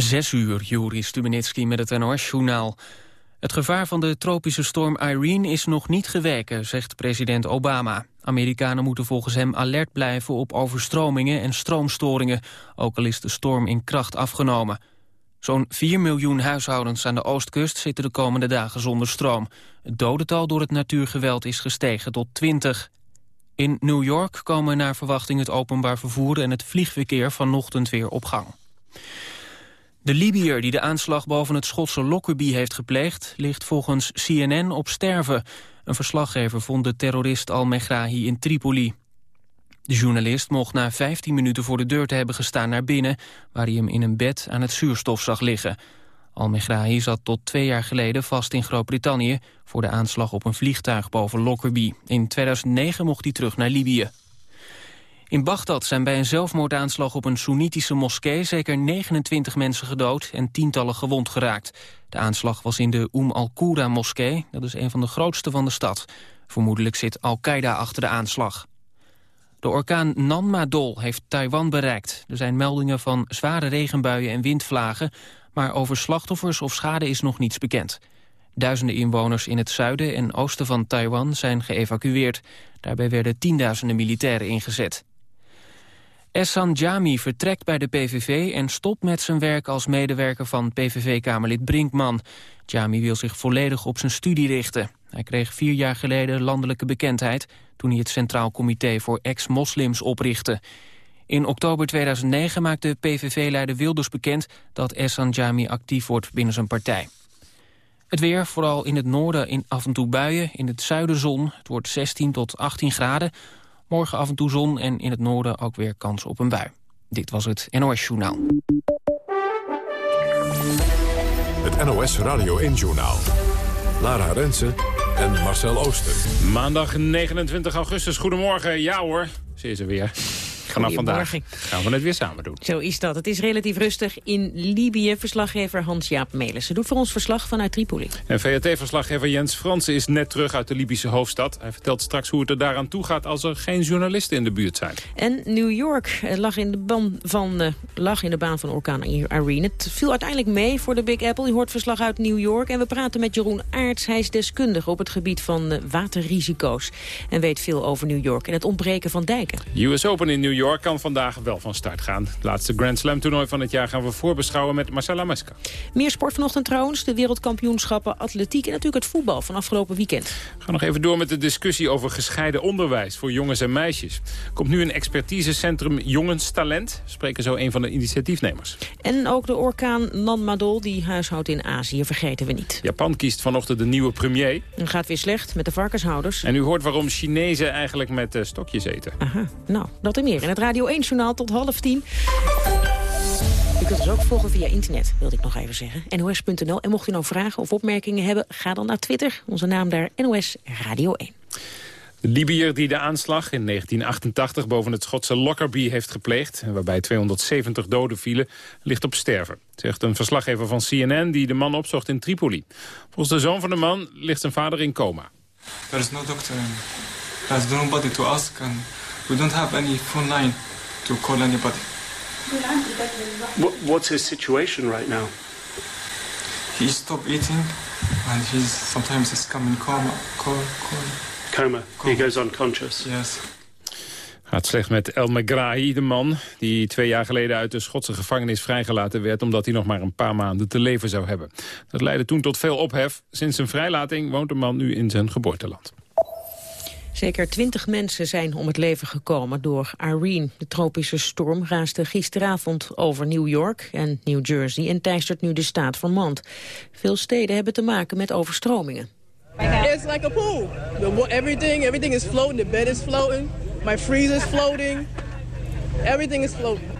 Zes uur, Juri Stubenitski met het NOS-journaal. Het gevaar van de tropische storm Irene is nog niet geweken, zegt president Obama. Amerikanen moeten volgens hem alert blijven op overstromingen en stroomstoringen, ook al is de storm in kracht afgenomen. Zo'n 4 miljoen huishoudens aan de oostkust zitten de komende dagen zonder stroom. Het dodental door het natuurgeweld is gestegen tot 20. In New York komen naar verwachting het openbaar vervoer en het vliegverkeer vanochtend weer op gang. De Libiër die de aanslag boven het Schotse Lockerbie heeft gepleegd... ligt volgens CNN op sterven. Een verslaggever vond de terrorist al-Megrahi in Tripoli. De journalist mocht na 15 minuten voor de deur te hebben gestaan naar binnen... waar hij hem in een bed aan het zuurstof zag liggen. Al-Megrahi zat tot twee jaar geleden vast in Groot-Brittannië... voor de aanslag op een vliegtuig boven Lockerbie. In 2009 mocht hij terug naar Libië. In Bagdad zijn bij een zelfmoordaanslag op een Soenitische moskee... zeker 29 mensen gedood en tientallen gewond geraakt. De aanslag was in de Umm al-Qura-moskee. Dat is een van de grootste van de stad. Vermoedelijk zit Al-Qaeda achter de aanslag. De orkaan Nanmadol heeft Taiwan bereikt. Er zijn meldingen van zware regenbuien en windvlagen... maar over slachtoffers of schade is nog niets bekend. Duizenden inwoners in het zuiden en oosten van Taiwan zijn geëvacueerd. Daarbij werden tienduizenden militairen ingezet. Essan Jami vertrekt bij de PVV en stopt met zijn werk als medewerker van PVV-kamerlid Brinkman. Jami wil zich volledig op zijn studie richten. Hij kreeg vier jaar geleden landelijke bekendheid toen hij het Centraal Comité voor Ex-Moslims oprichtte. In oktober 2009 maakte PVV-leider Wilders bekend dat Essan Jami actief wordt binnen zijn partij. Het weer, vooral in het noorden in af en toe buien, in het zuiden zon. Het wordt 16 tot 18 graden. Morgen af en toe zon en in het noorden ook weer kans op een bui. Dit was het NOS Journaal. Het NOS Radio 1 Journaal. Lara Rensen en Marcel Ooster. Maandag 29 augustus. Goedemorgen. Ja hoor, ze is er weer. Vanaf vandaag gaan we het weer samen doen. Zo is dat. Het is relatief rustig in Libië. Verslaggever Hans-Jaap Melissen doet voor ons verslag vanuit Tripoli. En VRT-verslaggever Jens Fransen is net terug uit de Libische hoofdstad. Hij vertelt straks hoe het er daaraan toe gaat als er geen journalisten in de buurt zijn. En New York lag in de, baan van, uh, lag in de baan van orkaan Irene. Het viel uiteindelijk mee voor de Big Apple. Je hoort verslag uit New York. En we praten met Jeroen Aerts. Hij is deskundige op het gebied van uh, waterrisico's. En weet veel over New York en het ontbreken van dijken. US Open in New York York kan vandaag wel van start gaan. Het laatste Grand Slam toernooi van het jaar gaan we voorbeschouwen met Marcella Meska. Meer sport vanochtend trouwens. De wereldkampioenschappen atletiek en natuurlijk het voetbal van afgelopen weekend. We gaan nog even door met de discussie over gescheiden onderwijs voor jongens en meisjes. Komt nu een expertisecentrum Jongenstalent. Spreken zo een van de initiatiefnemers. En ook de orkaan Nanmadol die huishoudt in Azië, vergeten we niet. Japan kiest vanochtend de nieuwe premier. Het gaat weer slecht met de varkenshouders. En u hoort waarom Chinezen eigenlijk met uh, stokjes eten. Aha, nou, dat en meer het Radio 1-journaal tot half tien. U kunt ons ook volgen via internet, wilde ik nog even zeggen. NOS.nl. En mocht u nou vragen of opmerkingen hebben, ga dan naar Twitter. Onze naam daar, NOS Radio 1. De Libiër die de aanslag in 1988 boven het Schotse Lockerbie heeft gepleegd... waarbij 270 doden vielen, ligt op sterven. Zegt een verslaggever van CNN die de man opzocht in Tripoli. Volgens de zoon van de man ligt zijn vader in coma. There is no doctor. There's nobody to ask. And we don't have any phone line to call anybody. What, what's his situation right now? He stopped eating and he's sometimes he's coming coma. Coma. Coma. He goes unconscious. Yes. Gaat slecht met El Megrahi, de man die twee jaar geleden uit de Schotse gevangenis vrijgelaten werd... omdat hij nog maar een paar maanden te leven zou hebben. Dat leidde toen tot veel ophef. Sinds zijn vrijlating woont de man nu in zijn geboorteland. Zeker twintig mensen zijn om het leven gekomen door Irene. De tropische storm raasde gisteravond over New York en New Jersey... en teistert nu de staat Vermont. Veel steden hebben te maken met overstromingen. It's like a pool. The, everything, everything is floating. The bed is floating. My freezer is floating. Everything is floating.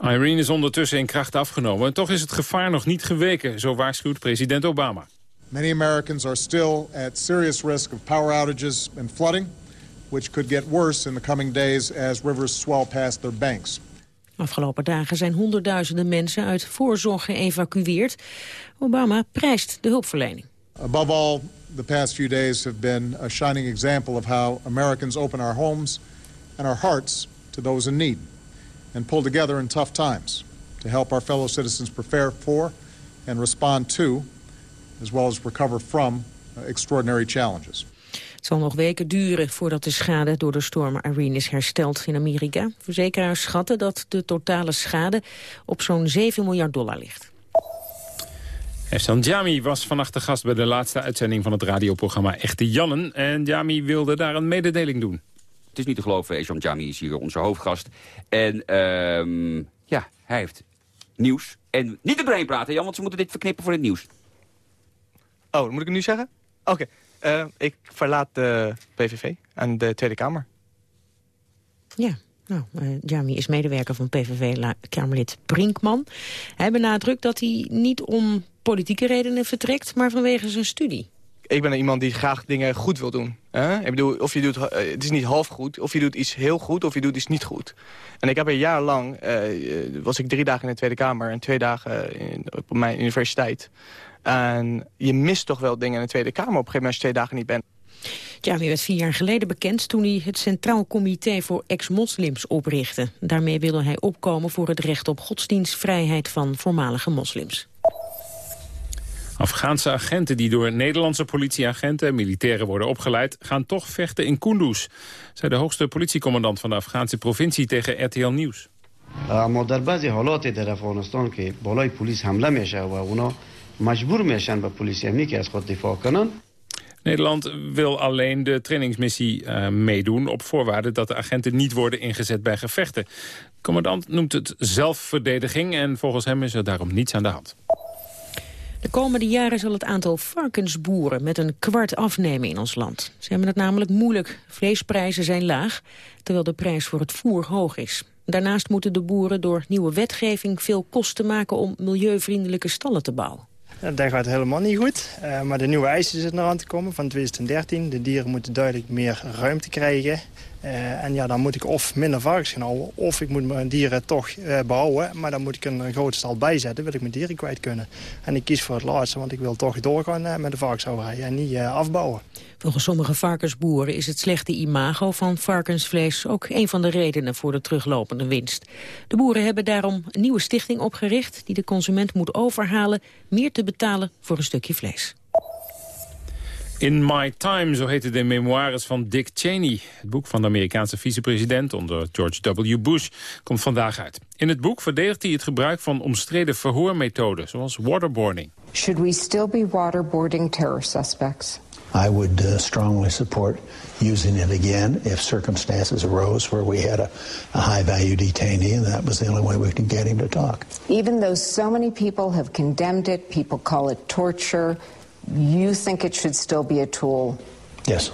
Irene is ondertussen in kracht afgenomen. En toch is het gevaar nog niet geweken, zo waarschuwt president Obama. Many Americans are still at serious risk of power outages and flooding, which could get worse in the coming days as rivers swell past their banks. Afgelopen dagen zijn honderdduizenden mensen uit voorzorg geëvacueerd. Obama prijst de hulpverlening. Above all, the past few days have been a shining example of how Americans open our homes and our hearts to those in need and pull together in tough times to help our fellow citizens prepare for and respond to, as well as recover from, uh, extraordinary challenges. Het zal nog weken duren voordat de schade door de storm Irene is hersteld in Amerika. Verzekeraars schatten dat de totale schade op zo'n 7 miljard dollar ligt. Ehsan Jami was vannacht de gast bij de laatste uitzending van het radioprogramma Echte Jannen. En Jami wilde daar een mededeling doen. Het is niet te geloven, Ehsan Jami is hier onze hoofdgast. En uh, ja, hij heeft nieuws. En niet te brein praten, Jan, want ze moeten dit verknippen voor het nieuws. Oh, moet ik het nu zeggen? Oké, uh, ik verlaat de PVV en de Tweede Kamer. Ja, nou, uh, Jami is medewerker van PVV-Kamerlid Brinkman. Hij benadrukt dat hij niet om politieke redenen vertrekt, maar vanwege zijn studie. Ik ben iemand die graag dingen goed wil doen. Hè? Ik bedoel, of je doet, uh, het is niet half goed, of je doet iets heel goed, of je doet iets niet goed. En ik heb een jaar lang, was ik drie dagen in de Tweede Kamer en twee dagen in, op mijn universiteit. En je mist toch wel dingen in de Tweede Kamer op een gegeven moment als je twee dagen niet bent. Jawi werd vier jaar geleden bekend toen hij het Centraal Comité voor Ex-Moslims oprichtte. Daarmee wilde hij opkomen voor het recht op godsdienstvrijheid van voormalige moslims. Afghaanse agenten die door Nederlandse politieagenten en militairen worden opgeleid... gaan toch vechten in Kunduz, zei de hoogste politiecommandant van de Afghaanse provincie tegen RTL Nieuws. بعضی حالات در افغانستان که بالای پلیس حمله میشه و اونا مجبور میشن به پلیس امنی که از خود دفاع کنن Nederland wil alleen de trainingsmissie uh, meedoen... op voorwaarde dat de agenten niet worden ingezet bij gevechten. De commandant noemt het zelfverdediging... en volgens hem is er daarom niets aan de hand. De komende jaren zal het aantal varkensboeren met een kwart afnemen in ons land. Ze hebben het namelijk moeilijk. Vleesprijzen zijn laag, terwijl de prijs voor het voer hoog is. Daarnaast moeten de boeren door nieuwe wetgeving veel kosten maken om milieuvriendelijke stallen te bouwen. Dat gaat helemaal niet goed. Uh, maar de nieuwe eisen zitten eraan te komen van 2013. De dieren moeten duidelijk meer ruimte krijgen. Uh, en ja, dan moet ik of minder varkens gaan houden... of ik moet mijn dieren toch uh, behouden. Maar dan moet ik een grote stal bijzetten, wil ik mijn dieren kwijt kunnen. En ik kies voor het laatste, want ik wil toch doorgaan met de varkenshouderij... en niet afbouwen. Volgens sommige varkensboeren is het slechte imago van varkensvlees... ook een van de redenen voor de teruglopende winst. De boeren hebben daarom een nieuwe stichting opgericht... die de consument moet overhalen meer te betalen voor een stukje vlees. In My Time, zo heette de memoires van Dick Cheney. Het boek van de Amerikaanse vicepresident onder George W. Bush komt vandaag uit. In het boek verdedigt hij het gebruik van omstreden verhoormethoden, zoals waterboarding. Should we still be waterboarding terror suspects? I would uh, strongly support using it again if circumstances arose where we had a, a high-value detainee and that was the only way we could get him to talk. Even though so many people have condemned it, people call it torture, you think it should still be a tool? Yes.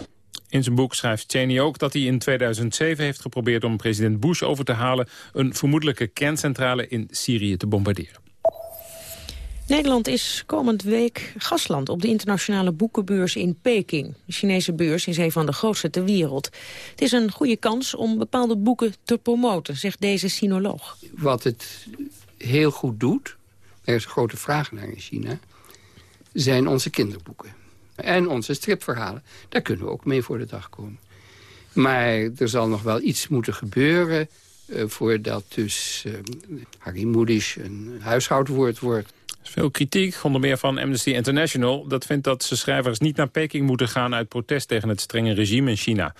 In zijn boek schrijft Cheney ook dat hij in 2007 heeft geprobeerd om president Bush over te halen een vermoedelijke kerncentrale in Syrië te bombarderen. Nederland is komend week gastland op de internationale boekenbeurs in Peking. De Chinese beurs is een van de grootste ter wereld. Het is een goede kans om bepaalde boeken te promoten, zegt deze sinoloog. Wat het heel goed doet, er is een grote vraag naar in China... zijn onze kinderboeken. En onze stripverhalen. Daar kunnen we ook mee voor de dag komen. Maar er zal nog wel iets moeten gebeuren... Uh, voordat dus uh, Harry Moedisch een huishoudwoord wordt. Veel kritiek, onder meer van Amnesty International... dat vindt dat ze schrijvers niet naar Peking moeten gaan... uit protest tegen het strenge regime in China.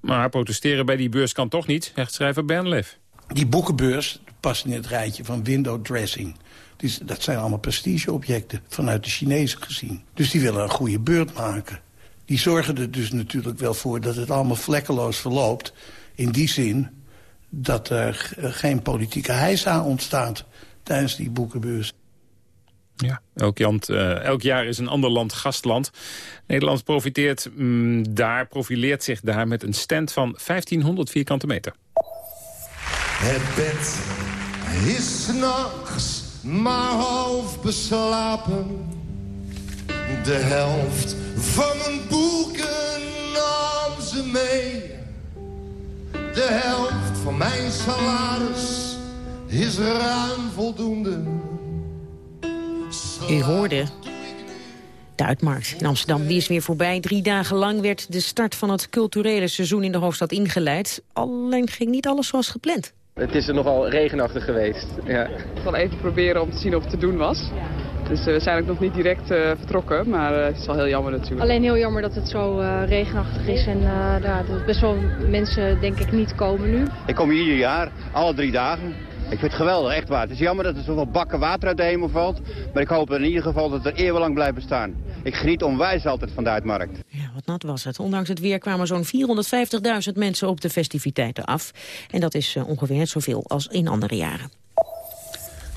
Maar protesteren bij die beurs kan toch niet, zegt schrijver Bernlef. Die boekenbeurs past in het rijtje van window dressing. Dus dat zijn allemaal prestigeobjecten, vanuit de Chinezen gezien. Dus die willen een goede beurt maken. Die zorgen er dus natuurlijk wel voor dat het allemaal vlekkeloos verloopt. In die zin dat er geen politieke heisa ontstaat tijdens die boekenbeurs. Ja, elk, land, uh, elk, jaar is een ander land gastland. Nederland profiteert mm, daar, profileert zich daar met een stand van 1500 vierkante meter. Het bed is nachts maar half beslapen. De helft van mijn boeken nam ze mee. De helft van mijn salaris is ruim voldoende. U hoorde de uitmarkt in Amsterdam. Die is weer voorbij. Drie dagen lang werd de start van het culturele seizoen in de hoofdstad ingeleid. Alleen ging niet alles zoals gepland. Het is er nogal regenachtig geweest. Ja. Ik zal even proberen om te zien of het te doen was. Dus we zijn ook nog niet direct uh, vertrokken, maar uh, het is wel heel jammer natuurlijk. Alleen heel jammer dat het zo uh, regenachtig is en ja, dat best wel mensen denk ik niet komen nu. Ik kom hier ieder jaar, alle drie dagen. Ik vind het geweldig, echt waar. Het is jammer dat er zoveel bakken water uit de hemel valt. Maar ik hoop in ieder geval dat het er eeuwenlang blijft bestaan. Ik geniet onwijs altijd van de uitmarkt. Ja, wat nat was het. Ondanks het weer kwamen zo'n 450.000 mensen op de festiviteiten af. En dat is ongeveer net zoveel als in andere jaren.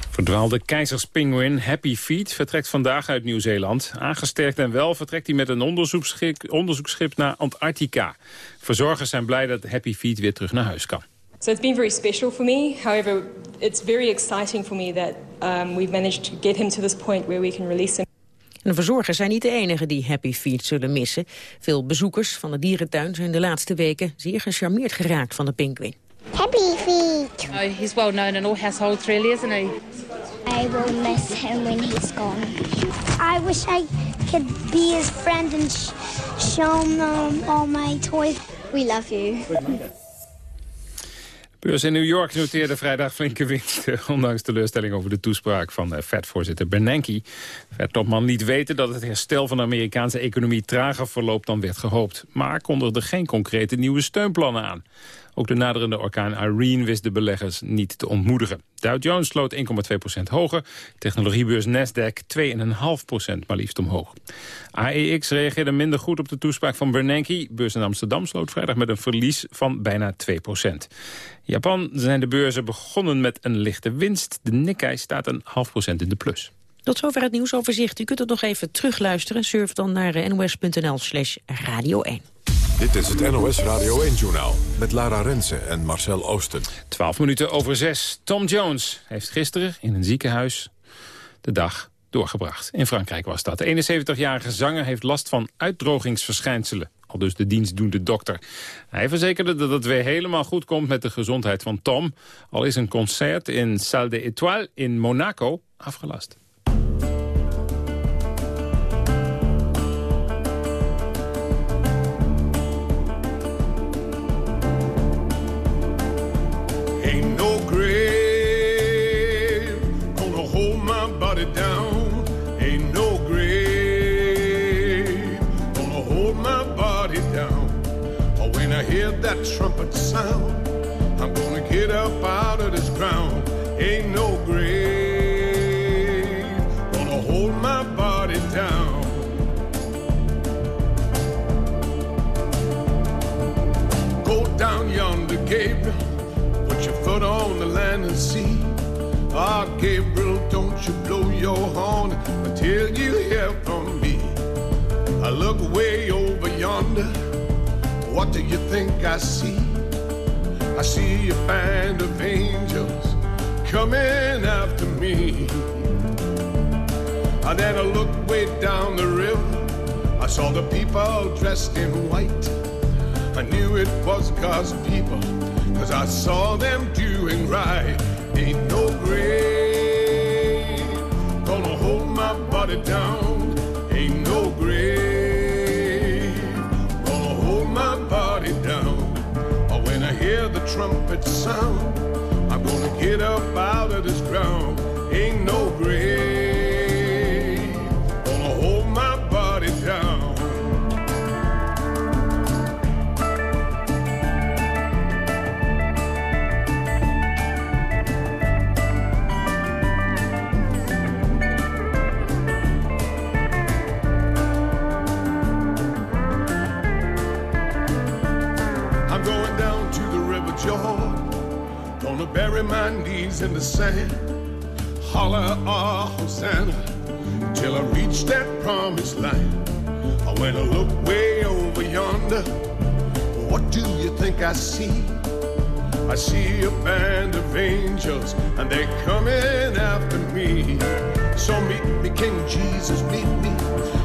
Verdwaalde keizerspinguin Happy Feet vertrekt vandaag uit Nieuw-Zeeland. Aangesterkt en wel vertrekt hij met een onderzoeksschip, onderzoeksschip naar Antarctica. Verzorgers zijn blij dat Happy Feet weer terug naar huis kan. So it's been very special for me. However, it's very exciting for me that um, we've managed to get him to this point where we can release him. De verzorgers zijn niet de enigen die Happy Feet zullen missen. Veel bezoekers van de dierentuin zijn de laatste weken zeer gecharmeerd geraakt van de pinguïn. Happy Feet! Oh, he's well known in all households really, isn't he? I will miss him when he's gone. I wish I could be his friend and sh show him all my toys. We love you. Beurs in New York noteerde vrijdag flinke winsten... ondanks teleurstelling over de toespraak van eh, Fed-voorzitter Bernanke. Fed-topman liet weten dat het herstel van de Amerikaanse economie... trager verloopt dan werd gehoopt. Maar kondigde geen concrete nieuwe steunplannen aan. Ook de naderende orkaan Irene wist de beleggers niet te ontmoedigen. Dow Jones sloot 1,2% hoger. Technologiebeurs Nasdaq 2,5% maar liefst omhoog. AEX reageerde minder goed op de toespraak van Bernanke. Beurs in Amsterdam sloot vrijdag met een verlies van bijna 2% Japan zijn de beurzen begonnen met een lichte winst. De Nikkei staat een half procent in de plus. Tot zover het nieuwsoverzicht. U kunt het nog even terugluisteren. Surf dan naar nos.nl slash radio 1. Dit is het NOS Radio 1-journaal met Lara Rensen en Marcel Oosten. 12 minuten over 6. Tom Jones heeft gisteren in een ziekenhuis de dag doorgebracht. In Frankrijk was dat. De 71-jarige zanger heeft last van uitdrogingsverschijnselen. Al dus de dienstdoende dokter. Hij verzekerde dat het weer helemaal goed komt met de gezondheid van Tom. Al is een concert in Salle des Étoiles in Monaco afgelast. That trumpet sound. I'm gonna get up out of this ground. Ain't no grave gonna hold my body down. Go down yonder, Gabriel. Put your foot on the land and see. Ah, Gabriel, don't you blow your horn until you hear from me. I look way over yonder what do you think I see? I see a band of angels coming after me. And then I looked way down the river. I saw the people dressed in white. I knew it was God's people, cause I saw them doing right. Ain't no grave gonna hold my body down. Ain't no grave trumpet sound. I'm gonna get up out of this ground. Ain't no grave bury my knees in the sand. Holler, ah, oh, Hosanna, till I reach that promised land. I when I look way over yonder, what do you think I see? I see a band of angels, and they're coming after me. So meet me, King Jesus, meet me.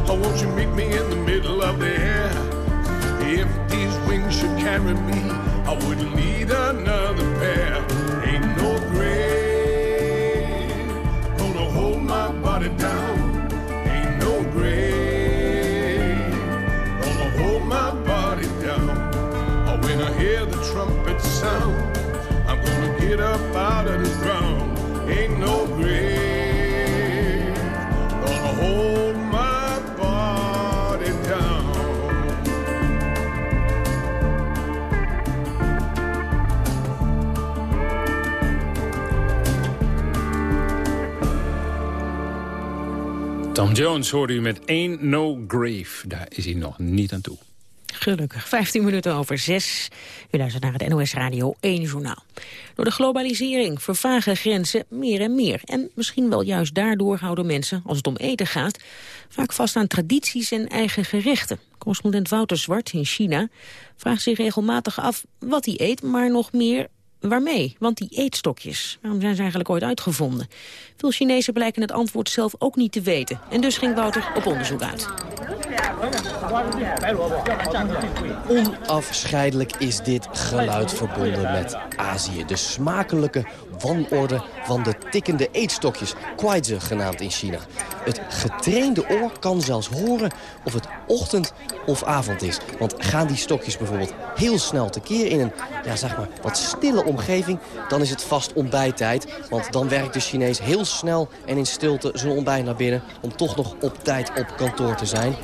Oh, won't you meet me in the middle of the air? If these wings should carry me, I wouldn't need another pair. Jones hoorde u met Ain't No Grave. Daar is hij nog niet aan toe. Gelukkig, 15 minuten over 6. U luistert naar het NOS Radio 1 journaal. Door de globalisering vervagen grenzen meer en meer. En misschien wel juist daardoor houden mensen, als het om eten gaat... vaak vast aan tradities en eigen gerechten. Correspondent Wouter Zwart in China vraagt zich regelmatig af wat hij eet... maar nog meer Waarmee? Want die eetstokjes, waarom zijn ze eigenlijk ooit uitgevonden? Veel Chinezen blijken het antwoord zelf ook niet te weten. En dus ging Wouter op onderzoek uit. Onafscheidelijk is dit geluid verbonden met Azië. De smakelijke wanorde van de tikkende eetstokjes, kwaizi genaamd in China. Het getrainde oor kan zelfs horen of het ochtend of avond is. Want gaan die stokjes bijvoorbeeld heel snel tekeer in een ja, zeg maar, wat stille omgeving... dan is het vast ontbijttijd. Want dan werkt de Chinees heel snel en in stilte zijn ontbijt naar binnen... om toch nog op tijd op kantoor te zijn.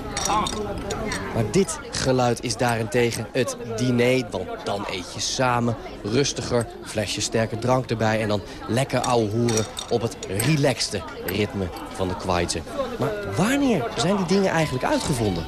Maar dit geluid is daarentegen het diner. Want dan eet je samen, rustiger, flesje sterke drank erbij... en dan lekker ouwe hoeren op het relaxte ritme van de kwijtse. Maar wanneer zijn die dingen eigenlijk uitgevonden?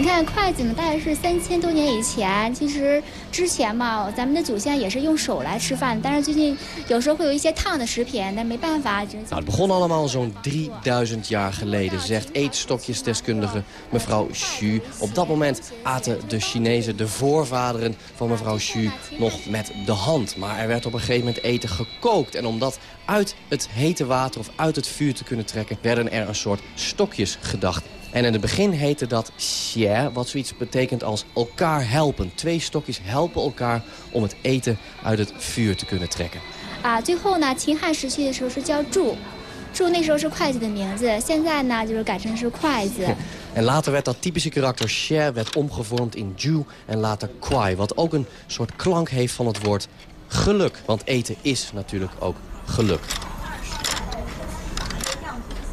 你看筷子呢，大概是三千多年以前。其实之前嘛，咱们的祖先也是用手来吃饭，但是最近有时候会有一些烫的食品，但没办法。 Nou, het begon allemaal zo'n 3000 jaar geleden, zegt eetstokjesdeskundige mevrouw Xu. Op dat moment aten de Chinezen, de voorvaderen van mevrouw Xu, nog met de hand. Maar er werd op een gegeven moment eten gekookt. En om dat uit het hete water of uit het vuur te kunnen trekken, werden er een soort stokjes gedacht. En in het begin heette dat xie, wat zoiets betekent als elkaar helpen. Twee stokjes helpen elkaar om het eten uit het vuur te kunnen trekken. 啊，最后呢，秦汉时期的时候是叫柱，柱那时候是筷子的名字，现在呢就是改成是筷子。 En later werd dat typische karakter xie werd omgevormd in ju en later kwai. Wat ook een soort klank heeft van het woord geluk. Want eten is natuurlijk ook geluk.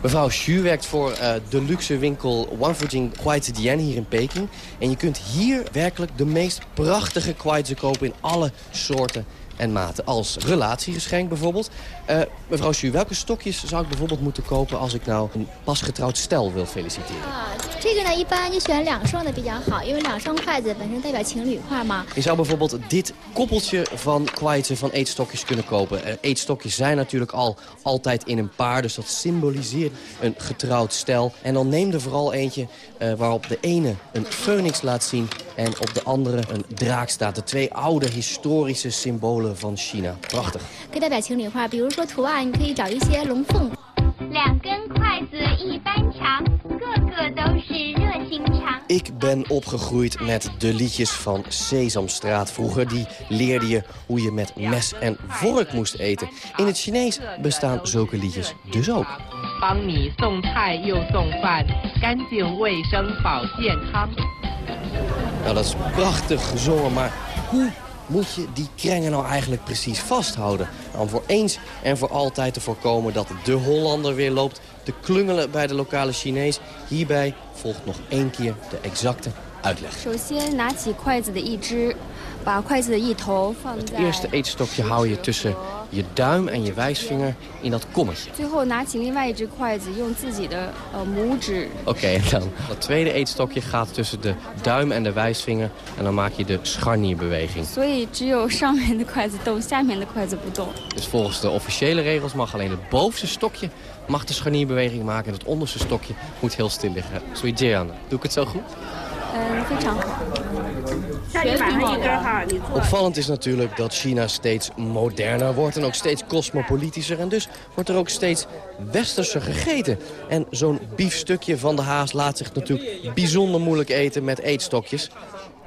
Mevrouw Xu werkt voor uh, de luxe winkel Wanfujing Kuaizhidian hier in Peking. En je kunt hier werkelijk de meest prachtige kwijtse kopen in alle soorten en maten. Als relatiegeschenk bijvoorbeeld. Eh, mevrouw Schuur, welke stokjes zou ik bijvoorbeeld moeten kopen... als ik nou een pasgetrouwd stel wil feliciteren? Ah, Je zou bijvoorbeeld dit koppeltje van kwijten van eetstokjes kunnen kopen. Eh, eetstokjes zijn natuurlijk al altijd in een paar, dus dat symboliseert een getrouwd stel. En dan neem er vooral eentje eh, waarop de ene een phoenix laat zien... en op de andere een draak staat. De twee oude historische symbolen van China. Prachtig. 可以代表情侣画，比如说图案，你可以找一些龙凤。两根筷子一般长，个个都是热心肠。 Ik ben opgegroeid met de liedjes van Sesamstraat. Vroeger die leerde je hoe je met mes en vork moest eten. In het Chinees bestaan zulke liedjes dus ook. 帮你送菜又送饭，干净卫生保健康。 Nou, dat is prachtig gezongen, maar hoe moet je die krengen nou eigenlijk precies vasthouden? Om voor eens en voor altijd te voorkomen dat de Hollander weer loopt te klungelen bij de lokale Chinees. Hierbij volgt nog één keer de exacte uitleg. Het eerste eetstokje hou je tussen je duim en je wijsvinger in dat kommetje. Oké, en dan Het tweede eetstokje gaat tussen de duim en de wijsvinger en dan maak je de scharnierbeweging. Dus volgens de officiële regels mag alleen het bovenste stokje mag de scharnierbeweging maken en het onderste stokje moet heel stil liggen. Sui Doe ik het zo goed? Uh, Opvallend is natuurlijk dat China steeds moderner wordt en ook steeds cosmopolitischer. En dus wordt er ook steeds westerser gegeten. En zo'n biefstukje van de haas laat zich natuurlijk bijzonder moeilijk eten met eetstokjes.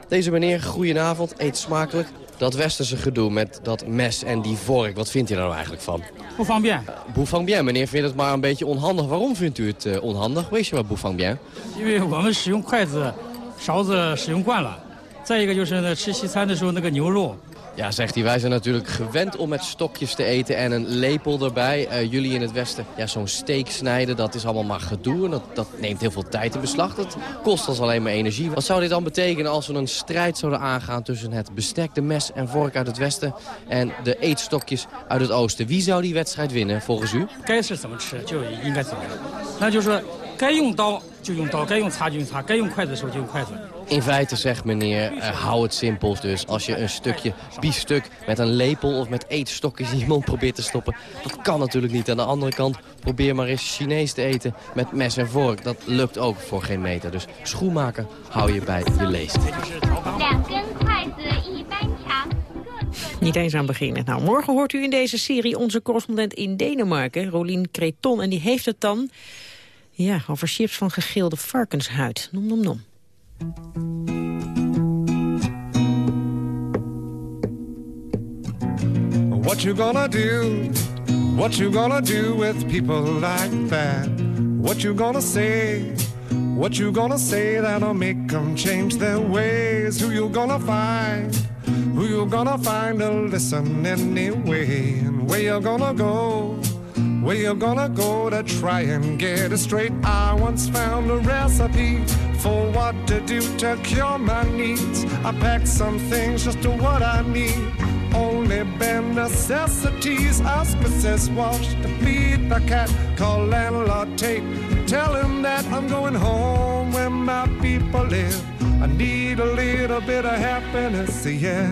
Deze meneer, goedenavond, eet smakelijk. Dat westerse gedoe met dat mes en die vork, wat vindt u er nou eigenlijk van? 不方便， Boe van bien, meneer vindt het maar een beetje onhandig. Waarom vindt u het eh, onhandig? Wees je maar boe van bien. 因为我们使用筷子、勺子使用惯了。 再一个就是呢，吃西餐的时候那个牛肉 Ja, zegt hij, wij zijn natuurlijk gewend om met stokjes te eten en een lepel erbij. Uh, jullie in het Westen, ja, zo'n steek snijden, dat is allemaal maar gedoe. En dat, dat neemt heel veel tijd in beslag. Dat kost ons alleen maar energie. Wat zou dit dan betekenen als we een strijd zouden aangaan tussen het bestek, de mes en vork uit het Westen en de eetstokjes uit het Oosten? Wie zou die wedstrijd winnen, volgens u? 该用刀就用刀，该用擦就用擦，该用筷子的时候就用筷子。 In feite zegt meneer, uh, hou het simpel dus. Als je een stukje biefstuk met een lepel of met eetstokjes in je mond probeert te stoppen... dat kan natuurlijk niet. Aan de andere kant, probeer maar eens Chinees te eten met mes en vork. Dat lukt ook voor geen meter. Dus schoenmaken hou je bij je leest. Niet eens aan beginnen. Nou, morgen hoort u in deze serie onze correspondent in Denemarken, Rolien Creton. En die heeft het dan Ja, over chips van gegilde varkenshuid. Nom nom nom. What you gonna do? What you gonna do with people like that? What you gonna say? What you gonna say that'll make them change their ways? Who you gonna find? Who you gonna find to listen anyway? And where you gonna go? Where you gonna go to try and get it straight? I once found a recipe for what to do to cure my needs. I packed some things just to what I need. Only bare necessities. Ask Mrs. Walsh to feed the cat. Call landlord Tate. Tell him that I'm going home where my people live. I need a little bit of happiness, yeah.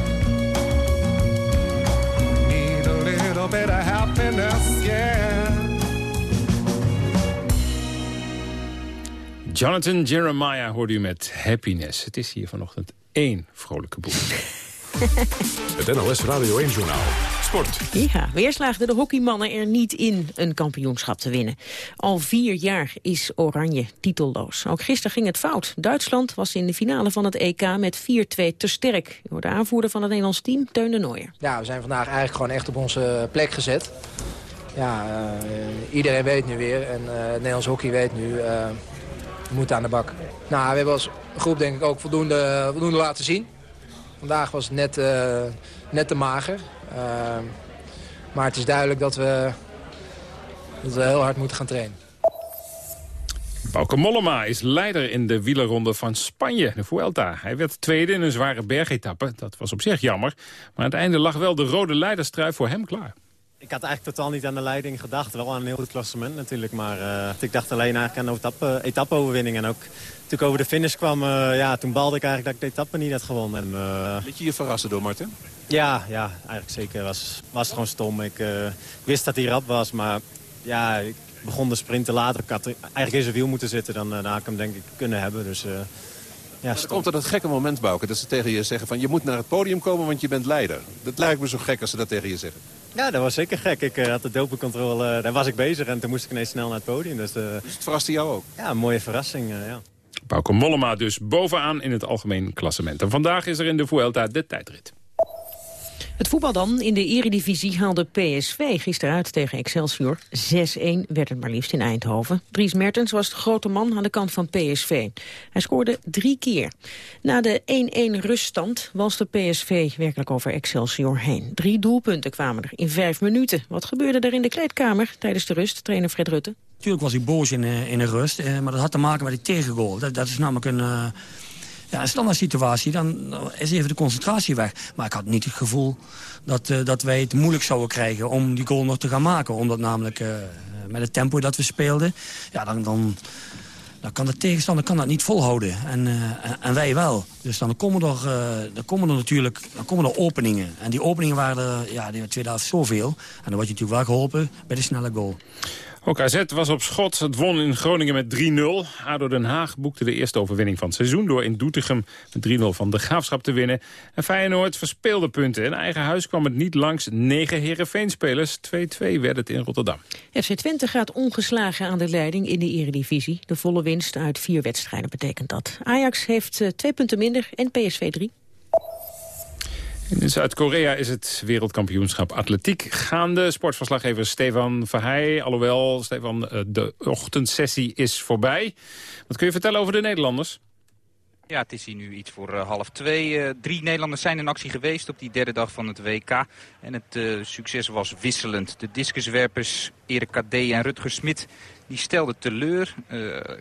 Little bit of happiness, yeah. Jonathan Jeremiah hoorde u met Happiness. Het is hier vanochtend één vrolijke boel. Het NOS Radio 1 Journaal. Sport. Ja, weer slaagden de hockeymannen er niet in een kampioenschap te winnen. Al vier jaar is Oranje titelloos. Ook gisteren ging het fout. Duitsland was in de finale van het EK met 4-2 te sterk. Door de aanvoerder van het Nederlands team, Teun de Nooier. Ja, we zijn vandaag eigenlijk gewoon echt op onze plek gezet. Ja, uh, iedereen weet nu weer en uh, het Nederlands hockey weet nu... Uh, we moeten aan de bak. Nou, we hebben als groep denk ik ook voldoende, voldoende laten zien. Vandaag was het net, uh, net te mager. Uh, maar het is duidelijk dat we, we heel hard moeten gaan trainen. Bauke Mollema is leider in de wielerronde van Spanje, de Vuelta. Hij werd tweede in een zware bergetappe. Dat was op zich jammer. Maar aan het einde lag wel de rode leiderstrui voor hem klaar. Ik had eigenlijk totaal niet aan de leiding gedacht. Wel aan een heel goed klassement natuurlijk. Maar uh, ik dacht alleen eigenlijk aan de etappe, etappe-overwinning. En ook toen ik over de finish kwam, uh, ja, toen baalde ik eigenlijk dat ik de etappe niet had gewonnen. En, uh, Liet je je verrassen door Martin? Ja, ja eigenlijk zeker. Was, was gewoon stom. Ik wist dat hij rap was, maar ja, ik begon de sprint te later. Ik had eigenlijk in zijn wiel moeten zitten. Dan, dan had ik hem denk ik kunnen hebben. Dus Ja, komt er dat gekke moment, Bouke, dat ze tegen je zeggen van... je moet naar het podium komen, want je bent leider. Dat lijkt me zo gek als ze dat tegen je zeggen. Ja, dat was zeker gek. Ik uh, had de dopingcontrole, uh, daar was ik bezig en toen moest ik ineens snel naar het podium. Dus, uh, dus het verraste jou ook? Ja, een mooie verrassing, ja. Bauke Mollema dus bovenaan in het algemeen klassement. En vandaag is er in de Vuelta de tijdrit. Het voetbal dan. In de eredivisie haalde PSV gisteren uit tegen Excelsior. 6-1 werd het maar liefst in Eindhoven. Dries Mertens was de grote man aan de kant van PSV. Hij scoorde drie keer. Na de 1-1 ruststand was de PSV werkelijk over Excelsior heen. Drie doelpunten kwamen er in vijf minuten. Wat gebeurde er in de kleedkamer tijdens de rust, trainer Fred Rutte? Natuurlijk was hij boos in, in de rust, eh, maar dat had te maken met die tegengoal. Dat, is namelijk een... Uh, ja, een standaard situatie, dan is even de concentratie weg. Maar ik had niet het gevoel dat, uh, dat wij het moeilijk zouden krijgen om die goal nog te gaan maken. Omdat namelijk uh, met het tempo dat we speelden, ja, dan, dan, dan kan de tegenstander kan dat niet volhouden. En, uh, en wij wel. Dus dan komen er, dan komen er natuurlijk dan komen er openingen. En die openingen waren er ja, die tweede helft zoveel. En dan word je natuurlijk wel geholpen bij de snelle goal. Ook AZ was op schot. Het won in Groningen met 3-0. ADO Den Haag boekte de eerste overwinning van het seizoen... door in Doetinchem met 3-0 van de Graafschap te winnen. En Feyenoord verspeelde punten. In eigen huis kwam het niet langs negen Heerenveen-spelers. 2-2 werd het in Rotterdam. FC Twente gaat ongeslagen aan de leiding in de eredivisie. De volle winst uit vier wedstrijden betekent dat. Ajax heeft twee punten minder en PSV 3. In Zuid-Korea is het wereldkampioenschap atletiek gaande. Sportverslaggever Stefan Verheij. Alhoewel, Stefan, de ochtendsessie is voorbij. Wat kun je vertellen over de Nederlanders? Ja, het is hier nu iets voor uh, half twee. Uh, drie Nederlanders zijn in actie geweest op die derde dag van het WK. En het succes was wisselend. De discuswerpers Erik Kadé en Rutger Smit die stelden teleur.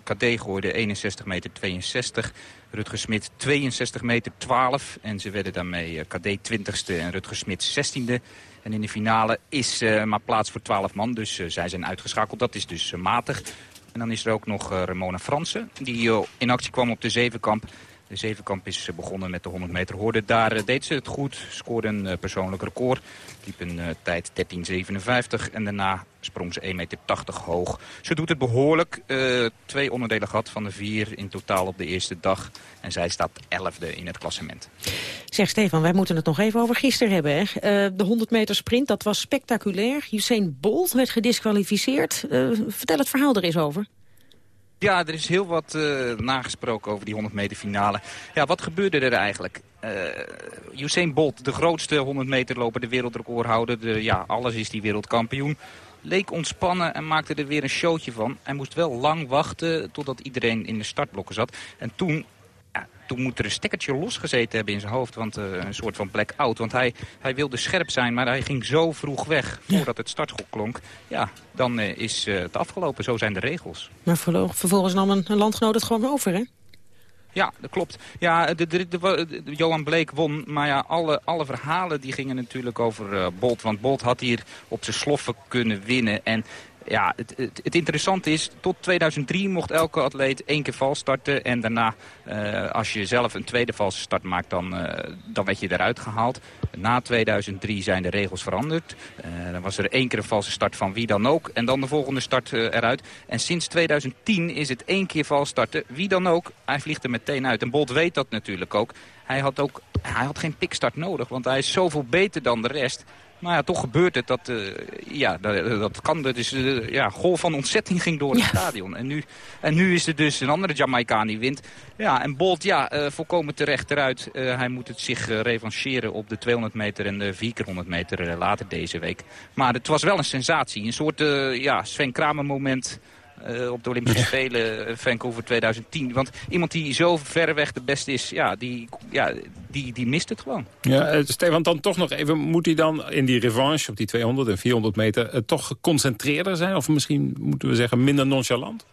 Kadé gooide 61 meter 62. Rutger Smit 62 meter 12. En ze werden daarmee Kadé 20ste en Rutger Smit 16e. En in de finale is maar plaats voor 12 man. Dus zij zijn uitgeschakeld. Dat is dus matig. En dan is er ook nog uh, Ramona Fransen, die uh, in actie kwam op de Zevenkamp. De Zevenkamp is uh, begonnen met de 100 meter hoorde. Daar deed ze het goed, scoorde een persoonlijk record. Liep een tijd 13.57 en daarna sprong ze 1,80 meter hoog. Ze doet het behoorlijk. twee onderdelen gehad van de vier in totaal op de eerste dag. En zij staat 11e in het klassement. Zeg Stefan, wij moeten het nog even over gisteren hebben. Hè? De 100 meter sprint, dat was spectaculair. Usain Bolt werd gedisqualificeerd. Vertel het verhaal er eens over. Ja, er is heel wat uh, nagesproken over die 100 meter finale. Ja, wat gebeurde er eigenlijk? Usain Bolt, de grootste 100 meter loper, de wereldrecordhouder. De, ja, alles is die wereldkampioen leek ontspannen en maakte er weer een showtje van. Hij moest wel lang wachten totdat iedereen in de startblokken zat. En toen toen moet er een stekkertje losgezeten hebben in zijn hoofd. Want uh, een soort van black-out. Want hij, hij wilde scherp zijn, maar hij ging zo vroeg weg voordat het startschok klonk. Ja, dan uh, is uh, het afgelopen. Zo zijn de regels. Maar vervolgens nam een, een landgenoot het gewoon over, hè? Ja, dat klopt. Ja, de, de, de, Johan Bleek won, maar ja, alle, alle verhalen die gingen natuurlijk over uh, Bolt. Want Bolt had hier op zijn sloffen kunnen winnen. En ja, het, het, interessante is, tot 2003 mocht elke atleet één keer vals starten. En daarna, uh, als je zelf een tweede valse start maakt, dan, uh, dan werd je eruit gehaald. Na 2003 zijn de regels veranderd. Uh, dan was er één keer een valse start van wie dan ook. En dan de volgende start eruit. En sinds 2010 is het één keer vals starten. Wie dan ook, hij vliegt er meteen uit. En Bolt weet dat natuurlijk ook. Hij had, ook, hij had geen pikstart nodig, want hij is zoveel beter dan de rest. Maar ja, toch gebeurt het. Dat, uh, ja, dat, dat kan. Dus uh, ja, golf van ontzetting ging door het ja. stadion. En nu, en nu is er dus een andere Jamaicaan die wint. Ja, en Bolt, ja, uh, volkomen terecht eruit. hij moet het zich revancheren op de 200 meter en de 4 100 meter later deze week. Maar het was wel een sensatie. Een soort ja, Sven Kramer moment... Uh, op de Olympische. Spelen Vancouver 2010. Want iemand die zo ver weg de beste is, ja, die, ja, die, die mist het gewoon. Ja, Stefan, dan toch nog even, moet hij dan in die revanche op die 200 en 400 meter uh, toch geconcentreerder zijn? Of misschien moeten we zeggen minder nonchalant?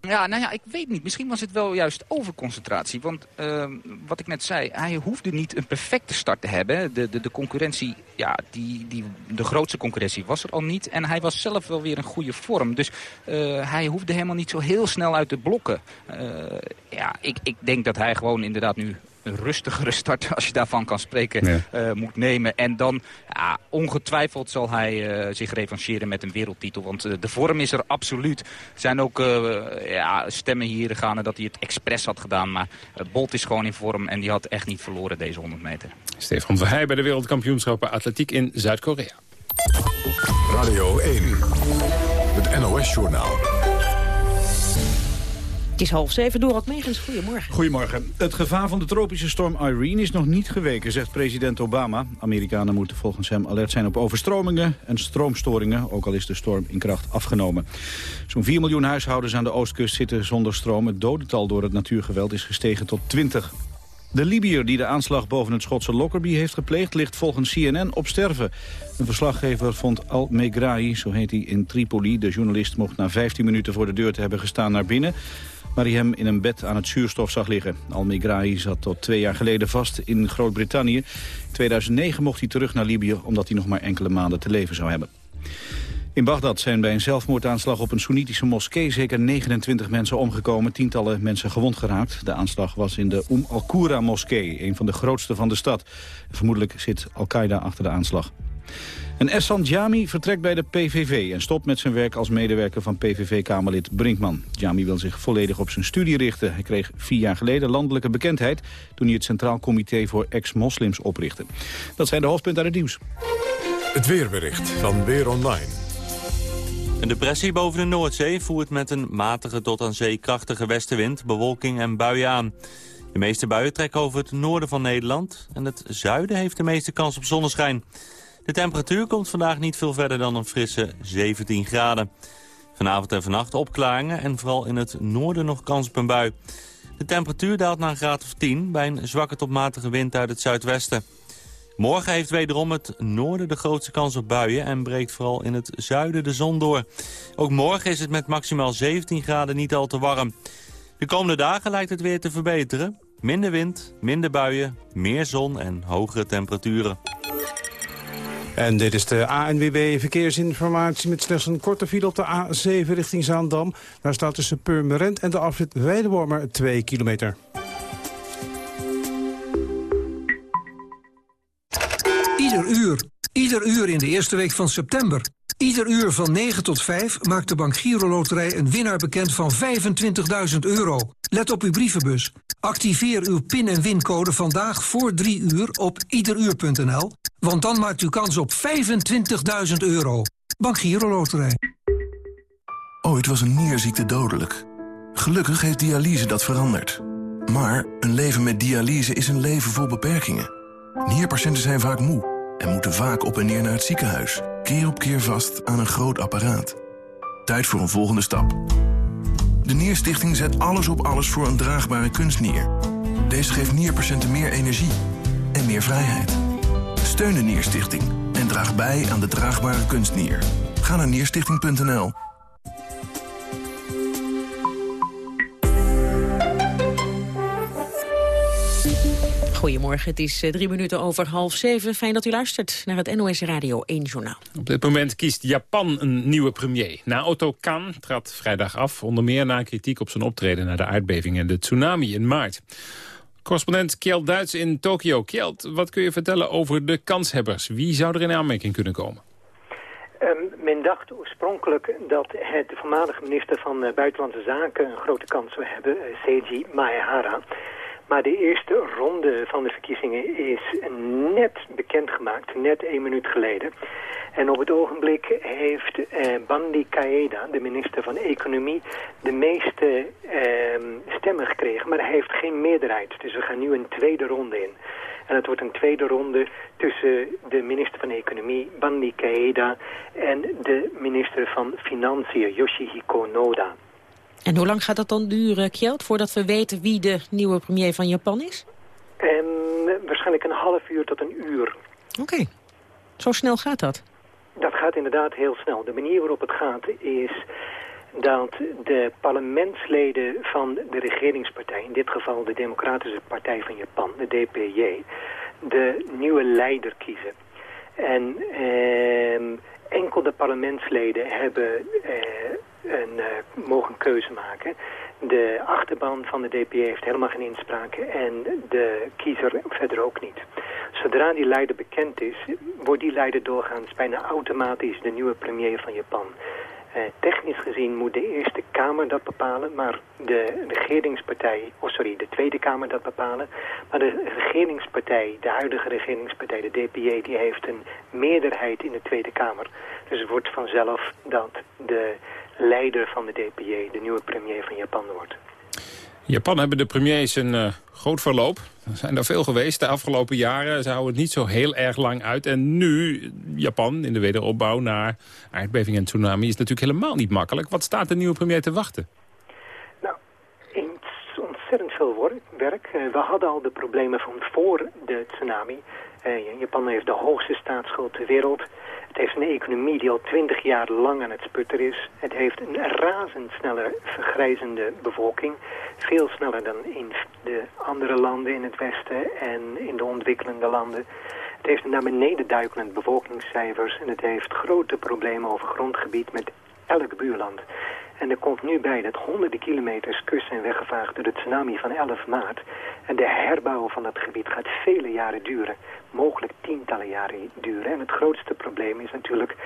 Ja, nou ja, ik weet niet. Misschien was het wel juist overconcentratie. Want uh, wat ik net zei, hij hoefde niet een perfecte start te hebben. De, de, de concurrentie, ja, die, die, de grootste concurrentie was er al niet. En hij was zelf wel weer in goede vorm. Dus uh, hij hoefde helemaal niet zo heel snel uit de blokken. Uh, ja, ik, ik denk dat hij gewoon inderdaad nu een rustigere start, als je daarvan kan spreken, eh, moet nemen. En dan, ja, ongetwijfeld zal hij uh, zich revancheren met een wereldtitel. Want de vorm is er absoluut. Er zijn ook ja, stemmen hier gaan dat hij het expres had gedaan. Maar Bolt is gewoon in vorm en die had echt niet verloren deze 100 meter. Stefan Verheij bij de wereldkampioenschappen atletiek in Zuid-Korea. Radio 1, het NOS-journaal. Het is half zeven, door Megens. Goedemorgen. Goedemorgen. Het gevaar van de tropische storm Irene is nog niet geweken, zegt president Obama. Amerikanen moeten volgens hem alert zijn op overstromingen en stroomstoringen, ook al is de storm in kracht afgenomen. Zo'n 4 miljoen huishoudens aan de oostkust zitten zonder stroom. Het dodental door het natuurgeweld is gestegen tot 20. De Libiër die de aanslag boven het Schotse Lockerbie heeft gepleegd... ligt volgens CNN op sterven. Een verslaggever vond Al-Megrahi, zo heet hij, in Tripoli. De journalist mocht na 15 minuten voor de deur te hebben gestaan naar binnen... waar in een bed aan het zuurstof zag liggen. Al-Megrahi zat tot twee jaar geleden vast in Groot-Brittannië. In 2009 mocht hij terug naar Libië... omdat hij nog maar enkele maanden te leven zou hebben. In Bagdad zijn bij een zelfmoordaanslag op een Soenitische moskee zeker 29 mensen omgekomen, tientallen mensen gewond geraakt. De aanslag was in de Umm al-Qura moskee, een van de grootste van de stad. Vermoedelijk zit Al-Qaeda achter de aanslag. En Essan Jami vertrekt bij de PVV en stopt met zijn werk als medewerker van PVV-Kamerlid Brinkman. Jami wil zich volledig op zijn studie richten. Hij kreeg vier jaar geleden landelijke bekendheid toen hij het Centraal Comité voor Ex-Moslims oprichtte. Dat zijn de hoofdpunten uit het nieuws. Het weerbericht van Weer Online. Een depressie boven de Noordzee voert met een matige tot aan zee krachtige westenwind bewolking en buien aan. De meeste buien trekken over het noorden van Nederland en het zuiden heeft de meeste kans op zonneschijn. De temperatuur komt vandaag niet veel verder dan een frisse 17 graden. Vanavond en vannacht opklaringen en vooral in het noorden nog kans op een bui. De temperatuur daalt naar een graad of 10 bij een zwakke tot matige wind uit het zuidwesten. Morgen heeft wederom het noorden de grootste kans op buien... en breekt vooral in het zuiden de zon door. Ook morgen is het met maximaal 17 graden niet al te warm. De komende dagen lijkt het weer te verbeteren. Minder wind, minder buien, meer zon en hogere temperaturen. En dit is de ANWB Verkeersinformatie met slechts een korte file op de A7 richting Zaandam. Daar staat tussen Purmerend en de afrit Weidewormer 2 kilometer. Ieder uur. Ieder uur in de eerste week van september. Ieder uur van 9 tot 5 maakt de Bank Giro Loterij een winnaar bekend van 25.000 euro. Let op uw brievenbus. Activeer uw pin- en wincode vandaag voor 3 uur op iederuur.nl. Want dan maakt u kans op 25.000 euro. Bank Giro Loterij. Ooit was een nierziekte dodelijk. Gelukkig heeft dialyse dat veranderd. Maar een leven met dialyse is een leven vol beperkingen. Nierpatiënten zijn vaak moe en moeten vaak op en neer naar het ziekenhuis. Keer op keer vast aan een groot apparaat. Tijd voor een volgende stap. De Nierstichting zet alles op alles voor een draagbare kunstnier. Deze geeft nierpatiënten meer energie en meer vrijheid. Steun de Nierstichting en draag bij aan de draagbare kunstnier. Ga naar nierstichting.nl Goedemorgen, het is eh, drie minuten over half zeven. Fijn dat u luistert naar het NOS Radio 1 Journaal. Op dit moment kiest Japan een nieuwe premier. Naoto Kan trad vrijdag af, onder meer na kritiek op zijn optreden... na de aardbeving en de tsunami in maart. Correspondent Kjeld Duits in Tokio. Kjeld, wat kun je vertellen over de kanshebbers? Wie zou er in aanmerking kunnen komen? Um, men dacht oorspronkelijk dat het voormalige minister van uh, Buitenlandse Zaken een grote kans zou hebben, Seiji Maehara. Maar de eerste ronde van de verkiezingen is net bekendgemaakt, net één minuut geleden. En op het ogenblik heeft eh, Bandi Kaeda, de minister van Economie, de meeste eh, stemmen gekregen. Maar hij heeft geen meerderheid. Dus we gaan nu een tweede ronde in. En het wordt een tweede ronde tussen de minister van Economie, Bandi Kaeda, en de minister van Financiën, Yoshihiko Noda. En hoe lang gaat dat dan duren, Kjeld, voordat we weten wie de nieuwe premier van Japan is? En waarschijnlijk een half uur tot een uur. Oké, zo snel gaat dat? Dat gaat inderdaad heel snel. De manier waarop het gaat is dat de parlementsleden van de regeringspartij... in dit geval de Democratische Partij van Japan, de DPJ... de nieuwe leider kiezen. En eh, enkel de parlementsleden hebben... Eh, een, uh, mogen keuze maken. De achterban van de DPA heeft helemaal geen inspraak en de kiezer verder ook niet. Zodra die leider bekend is, wordt die leider doorgaans bijna automatisch de nieuwe premier van Japan. Eh, technisch gezien moet de Eerste Kamer dat bepalen, maar de regeringspartij, oh sorry, de Tweede Kamer dat bepalen. Maar de regeringspartij, de huidige regeringspartij, de DPA, die heeft een meerderheid in de Tweede Kamer. Dus het wordt vanzelf dat de leider van de DPA de nieuwe premier van Japan wordt. Japan hebben de premiers een uh, groot verloop. Er zijn er veel geweest de afgelopen jaren. Ze houden het niet zo heel erg lang uit. En nu, Japan in de wederopbouw na aardbeving en tsunami... is natuurlijk helemaal niet makkelijk. Wat staat de nieuwe premier te wachten? Nou, ontzettend veel werk. Uh, we hadden al de problemen van voor de tsunami. Uh, Japan heeft de hoogste staatsschuld ter wereld. Het heeft een economie die al twintig jaar lang aan het sputter is. Het heeft een razendsnelle vergrijzende bevolking. Veel sneller dan in de andere landen in het Westen en in de ontwikkelende landen. Het heeft naar beneden duikelend bevolkingscijfers en het heeft grote problemen over grondgebied met elk buurland. En er komt nu bij dat honderden kilometers kust zijn weggevaagd door de tsunami van 11 maart. En de herbouw van dat gebied gaat vele jaren duren. Mogelijk tientallen jaren duren. En het grootste probleem is natuurlijk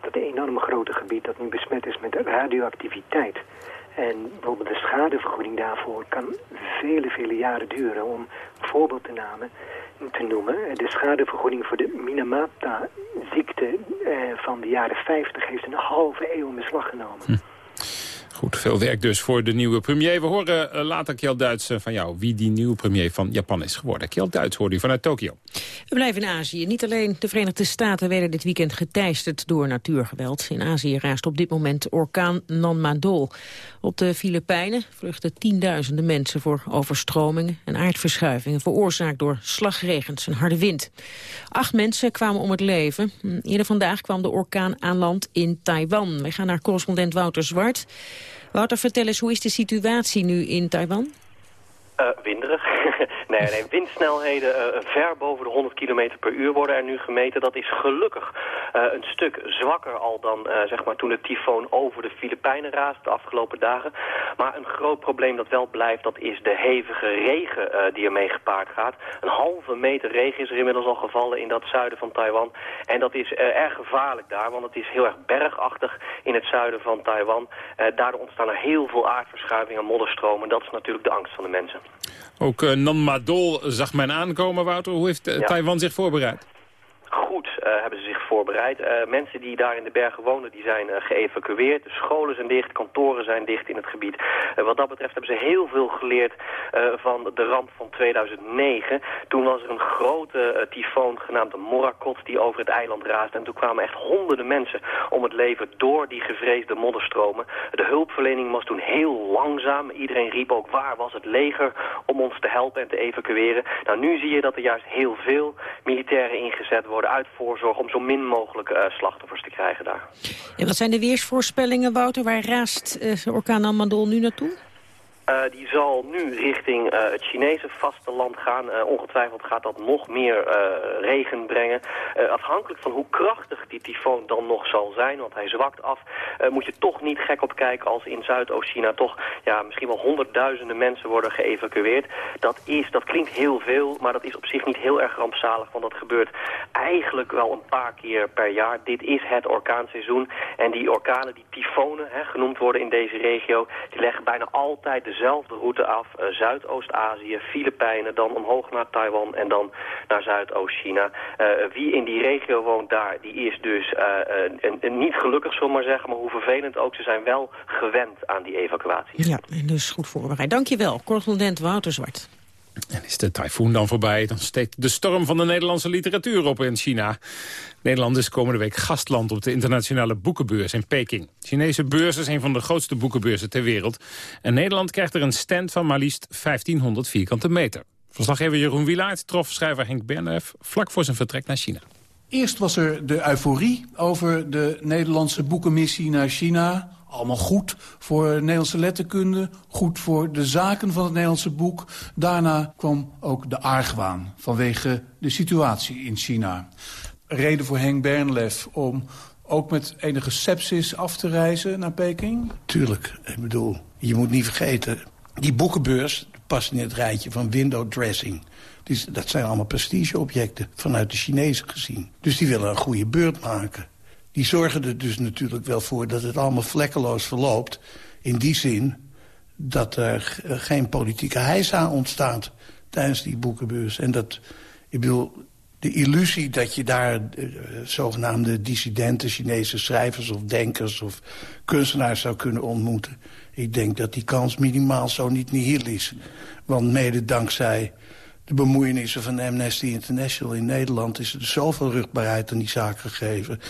dat een enorm grote gebied dat nu besmet is met radioactiviteit. En bijvoorbeeld de schadevergoeding daarvoor kan vele, vele jaren duren. Om een voorbeeld te, namen, te noemen, de schadevergoeding voor de Minamata-ziekte eh, van de jaren 50 heeft een halve eeuw in beslag genomen. Hm. Goed, veel werk dus voor de nieuwe premier. We horen uh, later Kjell Duits van jou wie die nieuwe premier van Japan is geworden. Kjell Duits hoort u vanuit Tokio. We blijven in Azië. Niet alleen de Verenigde Staten werden dit weekend geteisterd door natuurgeweld. In Azië raast op dit moment orkaan Nanmadol. Op de Filipijnen vluchten tienduizenden mensen voor overstromingen en aardverschuivingen... veroorzaakt door slagregens en harde wind. Acht mensen kwamen om het leven. Eerder vandaag kwam de orkaan aan land in Taiwan. We gaan naar correspondent Wouter Zwart. Wouter, vertel eens, hoe is de situatie nu in Taiwan? Uh, winderig. nee, nee, windsnelheden uh, ver boven de 100 km per uur worden er nu gemeten. Dat is gelukkig uh, een stuk zwakker al dan zeg maar toen de tyfoon over de Filipijnen raast de afgelopen dagen. Maar een groot probleem dat wel blijft, dat is de hevige regen die ermee gepaard gaat. Een halve meter regen is er inmiddels al gevallen in dat zuiden van Taiwan. En dat is erg gevaarlijk daar, want het is heel erg bergachtig in het zuiden van Taiwan. daardoor ontstaan er heel veel aardverschuivingen en modderstromen. Dat is natuurlijk de angst van de mensen. Ook uh, Nanmadol zag men aankomen, Wouter. Hoe heeft uh, Taiwan zich voorbereid? Uh, hebben ze zich voorbereid. Uh, mensen die daar in de bergen wonen, die zijn uh, geëvacueerd. Scholen zijn dicht, kantoren zijn dicht in het gebied. wat dat betreft hebben ze heel veel geleerd van de ramp van 2009. Toen was er een grote tyfoon genaamd de Morakot die over het eiland raasde. En toen kwamen echt honderden mensen om het leven door die gevreesde modderstromen. De hulpverlening was toen heel langzaam. Iedereen riep ook waar was het leger om ons te helpen en te evacueren. Nou, nu zie je dat er juist heel veel militairen ingezet worden uit voorzorg om zo min mogelijk uh, slachtoffers te krijgen daar. En wat zijn de weersvoorspellingen, Wouter? Waar raast uh, orkaan Amadol nu naartoe? Uh, die zal nu richting uh, het Chinese vasteland gaan. Uh, ongetwijfeld gaat dat nog meer regen brengen. afhankelijk van hoe krachtig die tyfoon dan nog zal zijn, want hij zwakt af, moet je toch niet gek op kijken als in Zuidoost-China toch ja, misschien wel honderdduizenden mensen worden geëvacueerd. Dat, is, dat klinkt heel veel, maar dat is op zich niet heel erg rampzalig, want dat gebeurt eigenlijk wel een paar keer per jaar. Dit is het orkaanseizoen en die orkanen, die tyfonen hè, genoemd worden in deze regio, die leggen bijna altijd de dezelfde route af. Uh, Zuidoost-Azië, Filipijnen, dan omhoog naar Taiwan en dan naar Zuidoost-China. Uh, wie in die regio woont daar, die is dus uh, niet gelukkig, zullen maar zeggen. Maar hoe vervelend ook, ze zijn wel gewend aan die evacuatie. Ja, dus goed voorbereid. Dankjewel, correspondent Wouter Zwart. En is de tyfoon dan voorbij, dan steekt de storm van de Nederlandse literatuur op in China. Nederland is komende week gastland op de internationale boekenbeurs in Peking. De Chinese beurs is een van de grootste boekenbeurzen ter wereld. En Nederland krijgt er een stand van maar liefst 1500 vierkante meter. Verslaggever Jeroen Wielaert trof schrijver Henk Bernhef vlak voor zijn vertrek naar China. Eerst was er de euforie over de Nederlandse boekenmissie naar China. Allemaal goed voor Nederlandse letterkunde, goed voor de zaken van het Nederlandse boek. Daarna kwam ook de argwaan vanwege de situatie in China. Reden voor Henk Bernlef om ook met enige sepsis af te reizen naar Peking? Tuurlijk. Ik bedoel, je moet niet vergeten... die boekenbeurs past in het rijtje van window dressing. Dus dat zijn allemaal prestigeobjecten vanuit de Chinezen gezien. Dus die willen een goede beurt maken. Die zorgen er dus natuurlijk wel voor dat het allemaal vlekkeloos verloopt. In die zin dat er geen politieke heisa ontstaat tijdens die boekenbeurs. En dat, ik bedoel, de illusie dat je daar uh, zogenaamde dissidenten... Chinese schrijvers of denkers of kunstenaars zou kunnen ontmoeten... ik denk dat die kans minimaal zo niet nihil is. Want mede dankzij de bemoeienissen van Amnesty International in Nederland... is er zoveel rugbaarheid aan die zaak gegeven...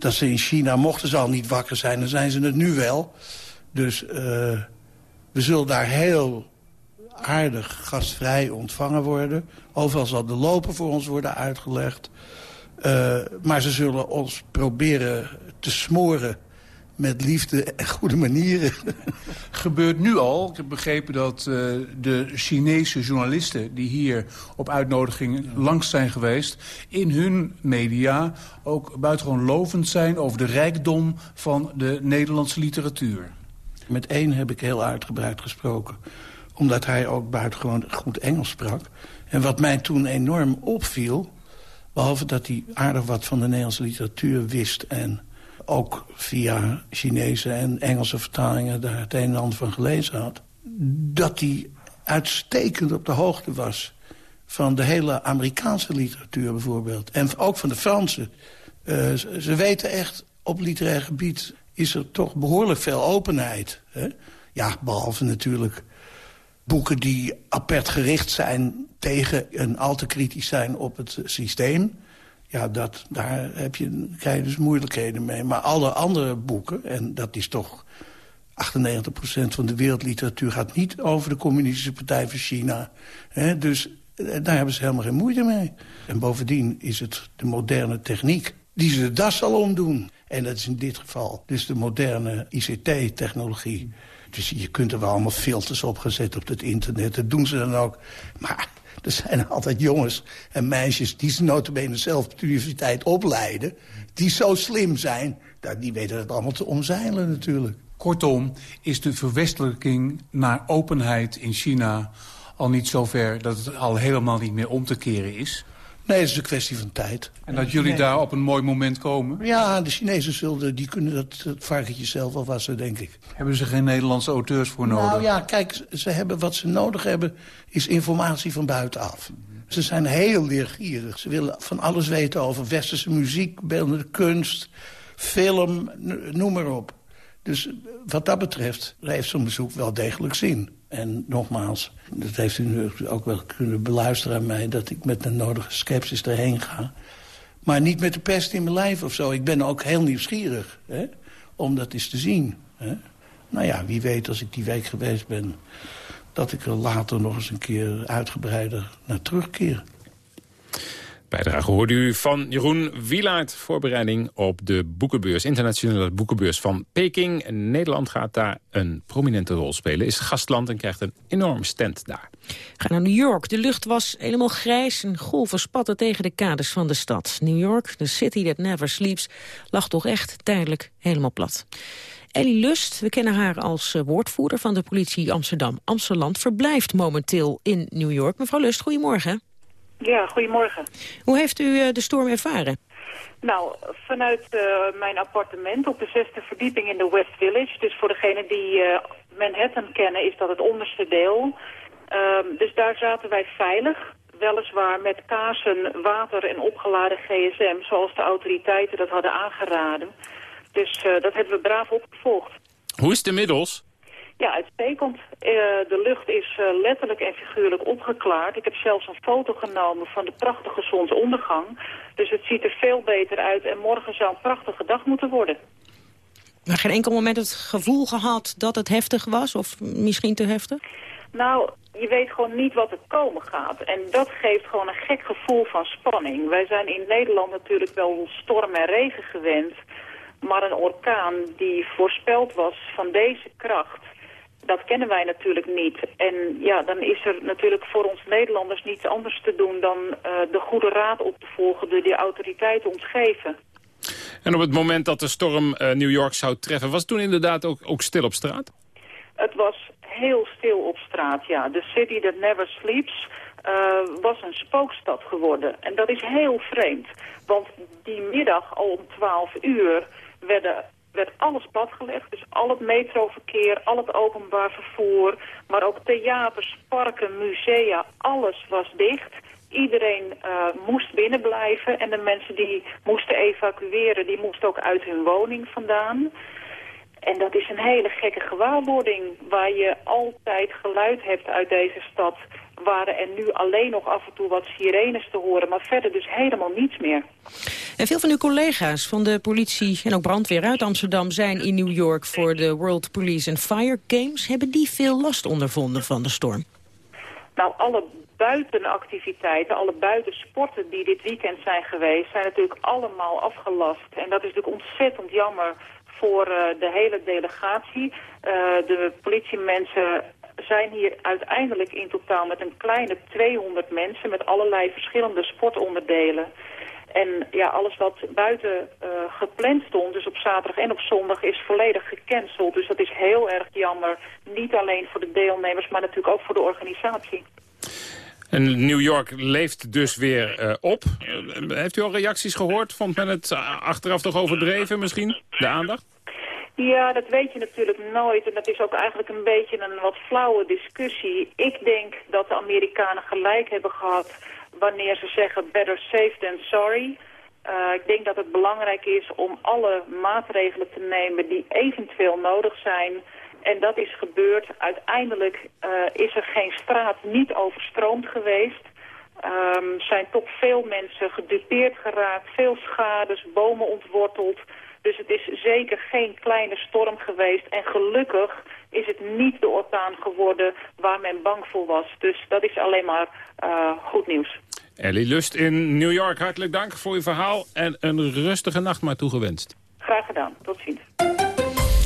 dat ze in China, mochten ze al niet wakker zijn, dan zijn ze het nu wel. Dus uh, we zullen daar heel aardig gastvrij ontvangen worden. Overal zal de lopen voor ons worden uitgelegd. Uh, maar ze zullen ons proberen te smoren met liefde en goede manieren. Gebeurt nu al. Ik heb begrepen dat uh, de Chinese journalisten... die hier op uitnodiging langs zijn geweest... in hun media ook buitengewoon lovend zijn... over de rijkdom van de Nederlandse literatuur. Met één heb ik heel uitgebreid gesproken omdat hij ook buitengewoon goed Engels sprak. En wat mij toen enorm opviel... behalve dat hij aardig wat van de Nederlandse literatuur wist... en ook via Chinese en Engelse vertalingen daar het een en ander van gelezen had... dat hij uitstekend op de hoogte was van de hele Amerikaanse literatuur bijvoorbeeld. En ook van de Franse. Uh, ze weten echt, op literair gebied is er toch behoorlijk veel openheid. Hè? Ja, behalve natuurlijk boeken die apart gericht zijn tegen en al te kritisch zijn op het systeem. Ja, dat, daar heb je, krijg je dus moeilijkheden mee. Maar alle andere boeken, en dat is toch 98% van de wereldliteratuur... gaat niet over de communistische partij van China. He, dus eh, daar hebben ze helemaal geen moeite mee. En bovendien is het de moderne techniek die ze de das zal omdoen. En dat is in dit geval dus de moderne ICT-technologie. Dus je kunt er wel allemaal filters op gezet op het internet. Dat doen ze dan ook. Maar er zijn altijd jongens en meisjes die ze notabene zelf op de universiteit opleiden... die zo slim zijn, die weten het allemaal te omzeilen natuurlijk. Kortom, is de verwestelijking naar openheid in China al niet zover... dat het al helemaal niet meer om te keren is? Nee, het is een kwestie van tijd. En dat jullie daar op een mooi moment komen? Ja, de Chinezen zullen, die kunnen dat, dat varkentje zelf wel wassen, denk ik. Hebben ze geen Nederlandse auteurs voor nodig? Nou ja, kijk, ze hebben, wat ze nodig hebben is informatie van buitenaf. Ze zijn heel leergierig. Ze willen van alles weten over westerse muziek, beeldende kunst, film, noem maar op. Dus wat dat betreft heeft zo'n bezoek wel degelijk zin. En nogmaals, dat heeft u ook wel kunnen beluisteren aan mij... dat ik met de nodige sceptisch erheen ga. Maar niet met de pest in mijn lijf of zo. Ik ben ook heel nieuwsgierig hè, om dat eens te zien. Hè. Nou ja, wie weet als ik die week geweest ben... dat ik er later nog eens een keer uitgebreider naar terugkeer. Bijdrage hoorde u van Jeroen Wielaert. Voorbereiding op de boekenbeurs, internationale boekenbeurs van Peking. Nederland gaat daar een prominente rol spelen. Is gastland en krijgt een enorme stand daar. Ga naar New York. De lucht was helemaal grijs en golven spatten tegen de kades van de stad. New York, the city that never sleeps, lag toch echt tijdelijk helemaal plat. Ellie Lust, we kennen haar als eh, woordvoerder van de politie Amsterdam. Amsterdam verblijft momenteel in New York. Mevrouw Lust, goedemorgen. Ja, goedemorgen. Hoe heeft u uh, de storm ervaren? Nou, vanuit uh, mijn appartement op de zesde verdieping in de West Village. Dus voor degenen die uh, Manhattan kennen is dat het onderste deel. Um, dus daar zaten wij veilig. Weliswaar met kaarsen, water en opgeladen gsm, zoals de autoriteiten dat hadden aangeraden. Dus dat hebben we braaf opgevolgd. Hoe is het inmiddels? Ja, uitstekend. Uh, de lucht is uh, letterlijk en figuurlijk opgeklaard. Ik heb zelfs een foto genomen van de prachtige zonsondergang. Dus het ziet er veel beter uit en morgen zou een prachtige dag moeten worden. Maar geen enkel moment het gevoel gehad dat het heftig was? Of misschien te heftig? Nou, je weet gewoon niet wat er komen gaat. En dat geeft gewoon een gek gevoel van spanning. Wij zijn in Nederland natuurlijk wel storm en regen gewend. Maar een orkaan die voorspeld was van deze kracht dat kennen wij natuurlijk niet. En ja, dan is er natuurlijk voor ons Nederlanders niets anders te doen dan uh, de goede raad op te volgen, de die autoriteiten ontgeven. En op het moment dat de storm eh, New York zou treffen... was het toen inderdaad ook, ook stil op straat? Het was heel stil op straat, ja. The city that never sleeps uh, was een spookstad geworden. En dat is heel vreemd. Want die middag al om 12 uur werden werd alles platgelegd. Dus al het metroverkeer, al het openbaar vervoer, maar ook theaters, parken, musea, alles was dicht. Iedereen uh, moest binnenblijven en de mensen die moesten evacueren, die moesten ook uit hun woning vandaan. En dat is een hele gekke gewaarwording waar je altijd geluid hebt uit deze stad waren er nu alleen nog af en toe wat sirenes te horen, maar verder dus helemaal niets meer. En veel van uw collega's van de politie en ook brandweer uit Amsterdam zijn in New York voor de World Police and Fire Games. Hebben die veel last ondervonden van de storm? Nou, alle buitenactiviteiten, alle buitensporten die dit weekend zijn geweest, zijn natuurlijk allemaal afgelast. En dat is natuurlijk ontzettend jammer voor uh, de hele delegatie. Uh, de politiemensen zijn hier uiteindelijk in totaal met een kleine 200 mensen... met allerlei verschillende sportonderdelen. En ja, alles wat buiten uh, gepland stond, dus op zaterdag en op zondag, is volledig gecanceld. Dus dat is heel erg jammer. Niet alleen voor de deelnemers, maar natuurlijk ook voor de organisatie. En New York leeft dus weer uh, op. Uh, heeft u al reacties gehoord? Vond men het achteraf toch overdreven misschien, de aandacht? Ja, dat weet je natuurlijk nooit. En dat is ook eigenlijk een beetje een wat flauwe discussie. Ik denk dat de Amerikanen gelijk hebben gehad wanneer ze zeggen better safe than sorry. Uh, ik denk dat het belangrijk is om alle maatregelen te nemen die eventueel nodig zijn. En dat is gebeurd. Uiteindelijk uh, is er geen straat niet overstroomd geweest. Um, zijn toch veel mensen gedupeerd geraakt, veel schades, bomen ontworteld... Dus het is zeker geen kleine storm geweest. En gelukkig is het niet de orkaan geworden waar men bang voor was. Dus dat is alleen maar uh, goed nieuws. Ellie Lust in New York, hartelijk dank voor uw verhaal. En een rustige nacht maar toegewenst. Graag gedaan. Tot ziens.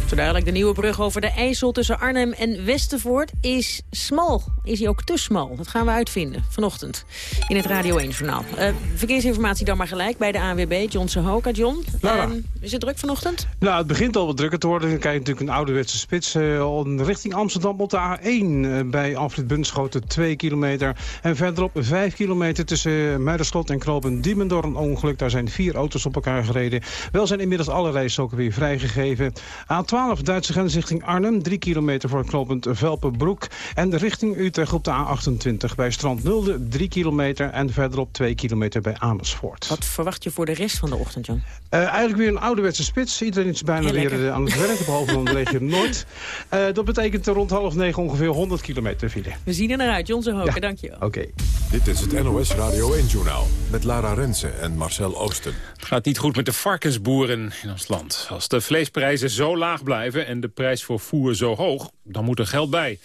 Zo dadelijk de nieuwe brug over de IJssel tussen Arnhem en Westervoort is smal. Is hij ook te smal? Dat gaan we uitvinden vanochtend in het Radio 1-journaal. Uh, verkeersinformatie dan maar gelijk bij de ANWB. John Sehoka. John, uh, is het druk vanochtend? Nou, het begint al wat drukker te worden. Dan krijg je natuurlijk een ouderwetse spits. Uh, richting Amsterdam op de A1 bij Alfred Bunschoten 2 kilometer. En verderop 5 kilometer tussen Muiderslot en Knopen Diemen door een ongeluk. Daar zijn vier auto's op elkaar gereden. Wel zijn inmiddels alle rijstroken weer vrijgegeven. A12 Duitse grens richting Arnhem. 3 kilometer voor knooppunt Velpenbroek. En richting Utrecht op de A28 bij Strand Nulde. 3 kilometer en verderop 2 kilometer bij Amersfoort. Wat verwacht je voor de rest van de ochtend, John? Uh, eigenlijk weer een ouderwetse spits. Iedereen is bijna weer uh, aan het werk, behalve dan de regio Noord. Uh, dat betekent rond half negen ongeveer 100 kilometer file. We zien er naar uit. John Zehoke, ja. dankjewel. Oké. Okay. Dit is het NOS Radio 1-journaal met Lara Rensen en Marcel Oosten. Het gaat niet goed met de varkensboeren in ons land. Als de vleesprijzen zo laag blijven en de prijs voor voer zo hoog, dan moet er geld bij.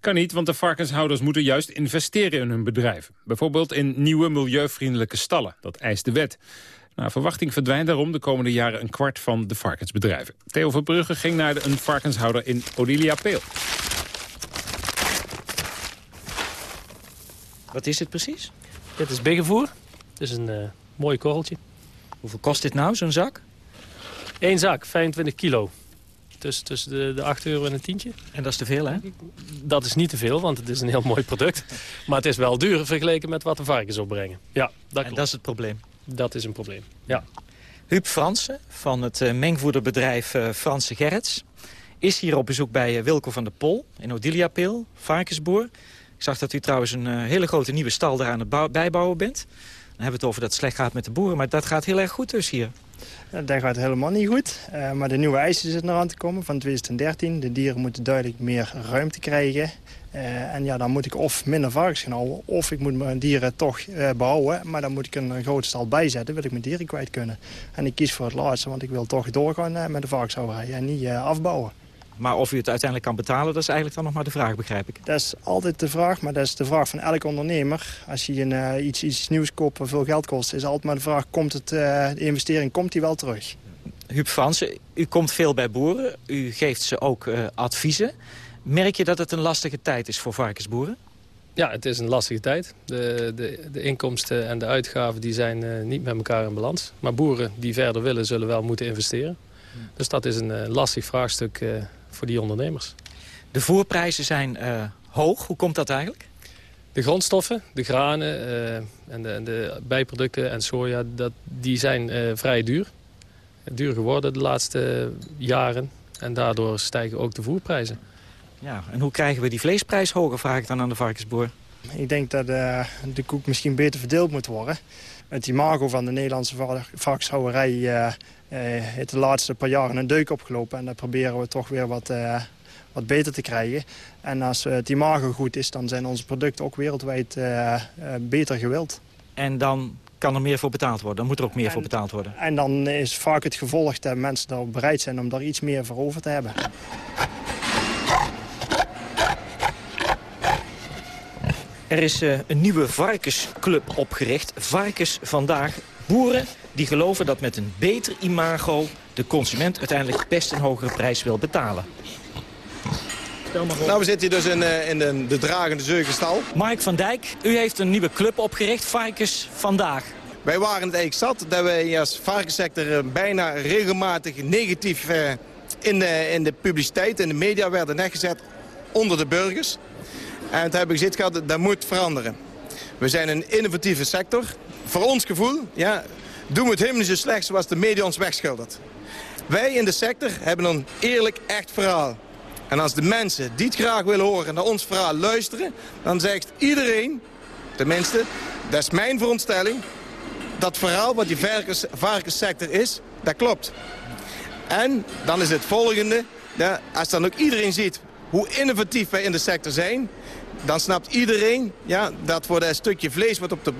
Kan niet, want de varkenshouders moeten juist investeren in hun bedrijven. Bijvoorbeeld in nieuwe milieuvriendelijke stallen. Dat eist de wet. Naar verwachting verdwijnt daarom de komende jaren een kwart van de varkensbedrijven. Theo Verbrugge ging naar de, een varkenshouder in Odilia Peel. Wat is het precies? Dit is biggenvoer. Het is een uh, mooi korreltje. Hoeveel kost dit nou, zo'n zak? Eén zak, 25 kilo. Tussen, tussen de, de 8 euro en een tientje. En dat is te veel, hè? Dat is niet te veel, want het is een heel mooi product. Maar het is wel duur vergeleken met wat de varkens opbrengen. Ja, dat en dat is het probleem? Dat is een probleem, ja. Huub Fransen van het uh, mengvoederbedrijf uh, Franse Gerrits... is hier op bezoek bij uh, Wilco van der Pol in Odiliapeel, varkensboer. Ik zag dat u trouwens een hele grote nieuwe stal daar aan het bijbouwen bent. Dan hebben we het over dat het slecht gaat met de boeren, maar dat gaat heel erg goed dus hier. Dat gaat helemaal niet goed. Uh, maar de nieuwe eisen zitten eraan te komen van 2013. De dieren moeten duidelijk meer ruimte krijgen. Uh, en ja, dan moet ik of minder varkens gaan houden... of ik moet mijn dieren toch behouden. Maar dan moet ik een, grote stal bijzetten, wil ik mijn dieren kwijt kunnen. En ik kies voor het laatste, want ik wil toch doorgaan met de varkenshouderij... en niet afbouwen. Maar of u het uiteindelijk kan betalen, dat is eigenlijk dan nog maar de vraag, begrijp ik. Dat is altijd de vraag, maar dat is de vraag van elke ondernemer. Als je een, uh, iets, iets nieuws koopt wat veel geld kost, is altijd maar de vraag... Komt het, uh, de investering komt die wel terug? Huub Fransen, u komt veel bij boeren. U geeft ze ook uh, adviezen. Merk je dat het een lastige tijd is voor varkensboeren? Ja, het is een lastige tijd. De, de, de inkomsten en de uitgaven die zijn uh, niet met elkaar in balans. Maar boeren die verder willen, zullen wel moeten investeren. Dus dat is een uh, lastig vraagstuk uh, voor die ondernemers. De voerprijzen zijn hoog. Hoe komt dat eigenlijk? De grondstoffen, de granen en de, en, de, bijproducten en soja, dat, die zijn vrij duur. Duur geworden de laatste jaren. En daardoor stijgen ook de voerprijzen. Ja, en hoe krijgen we die vleesprijs hoger, vraag ik dan aan de varkensboer. Ik denk dat uh, de koek misschien beter verdeeld moet worden. Het imago van de Nederlandse varkenshouderij heeft de laatste paar jaren een deuk opgelopen. En dat proberen we toch weer wat, wat beter te krijgen. En als het imago goed is, dan zijn onze producten ook wereldwijd beter gewild. En dan kan er meer voor betaald worden. Dan moet er ook meer en, voor betaald worden. En dan is vaak het gevolg dat mensen er bereid zijn om daar iets meer voor over te hebben. Er is uh, een nieuwe varkensclub opgericht. Varkens Vandaag. Boeren die geloven dat met een beter imago... de consument uiteindelijk best een hogere prijs wil betalen. Nou, we zitten hier dus in, uh, in de, de dragende zeugenstal. Mark van Dijk, u heeft een nieuwe club opgericht, Varkens Vandaag. Wij waren het eigenlijk zat dat wij als varkenssector uh, bijna regelmatig negatief uh, in, de, in de publiciteit, in de media werden neergezet onder de burgers. En toen heb ik gezegd gehad, dat moet veranderen. We zijn een innovatieve sector. Voor ons gevoel ja, doen we het helemaal niet zo slecht zoals de media ons wegschildert. Wij in de sector hebben een eerlijk, echt verhaal. En als de mensen die het graag willen horen naar ons verhaal luisteren... dan zegt iedereen, tenminste, dat is mijn veronderstelling... dat verhaal wat die varkens, varkenssector is, dat klopt. En dan is het volgende, als dan ook iedereen ziet hoe innovatief wij in de sector zijn dan snapt iedereen ja, dat voor dat stukje vlees wat op de,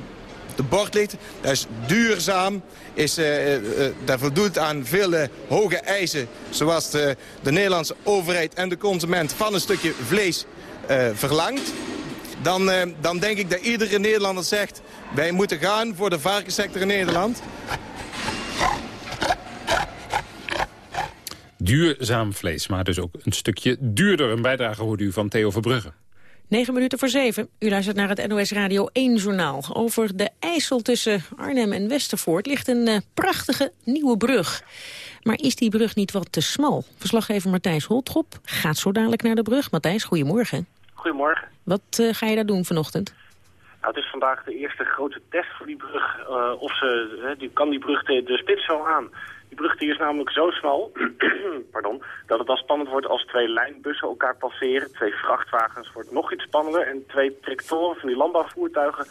de bord ligt... dat is duurzaam, is, uh, dat voldoet aan vele hoge eisen... zoals de, de Nederlandse overheid en de consument van een stukje vlees verlangt... Dan, dan denk ik dat iedere Nederlander zegt... wij moeten gaan voor de varkenssector in Nederland. Duurzaam vlees, maar dus ook een stukje duurder. Een bijdrage hoort u van Theo Verbrugge. 9 minuten voor 7. U luistert naar het NOS Radio 1-journaal. Over de IJssel tussen Arnhem en Westervoort ligt een uh, prachtige nieuwe brug. Maar is die brug niet wat te smal? Verslaggever Matthijs Holtrop gaat zo dadelijk naar de brug. Matthijs, goedemorgen. Goedemorgen. Wat uh, ga je daar doen vanochtend? Nou, het is vandaag de eerste grote test voor die brug. Uh, of ze, die, kan die brug de, de spits zo aan? Brug die is namelijk zo smal pardon, dat het al spannend wordt als twee lijnbussen elkaar passeren. Twee vrachtwagens wordt nog iets spannender. En twee tractoren van die landbouwvoertuigen,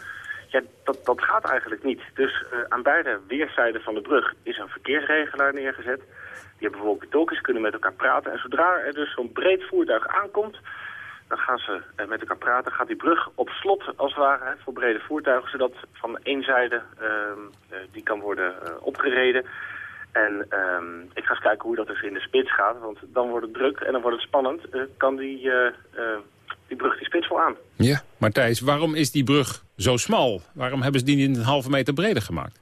ja, dat, dat gaat eigenlijk niet. Dus uh, aan beide weerszijden van de brug is een verkeersregelaar neergezet. Die hebben bijvoorbeeld talkies, kunnen met elkaar praten. En zodra er dus zo'n breed voertuig aankomt, dan gaan ze uh, met elkaar praten. Gaat die brug op slot, als het ware, voor brede voertuigen. Zodat van één zijde uh, die kan worden opgereden. En um, ik ga eens kijken hoe dat dus in de spits gaat. Want dan wordt het druk en dan wordt het spannend. Uh, kan die, uh, uh, die brug die spits wel aan? Ja, maar Thijs, waarom is die brug zo smal? Waarom hebben ze die niet een halve meter breder gemaakt?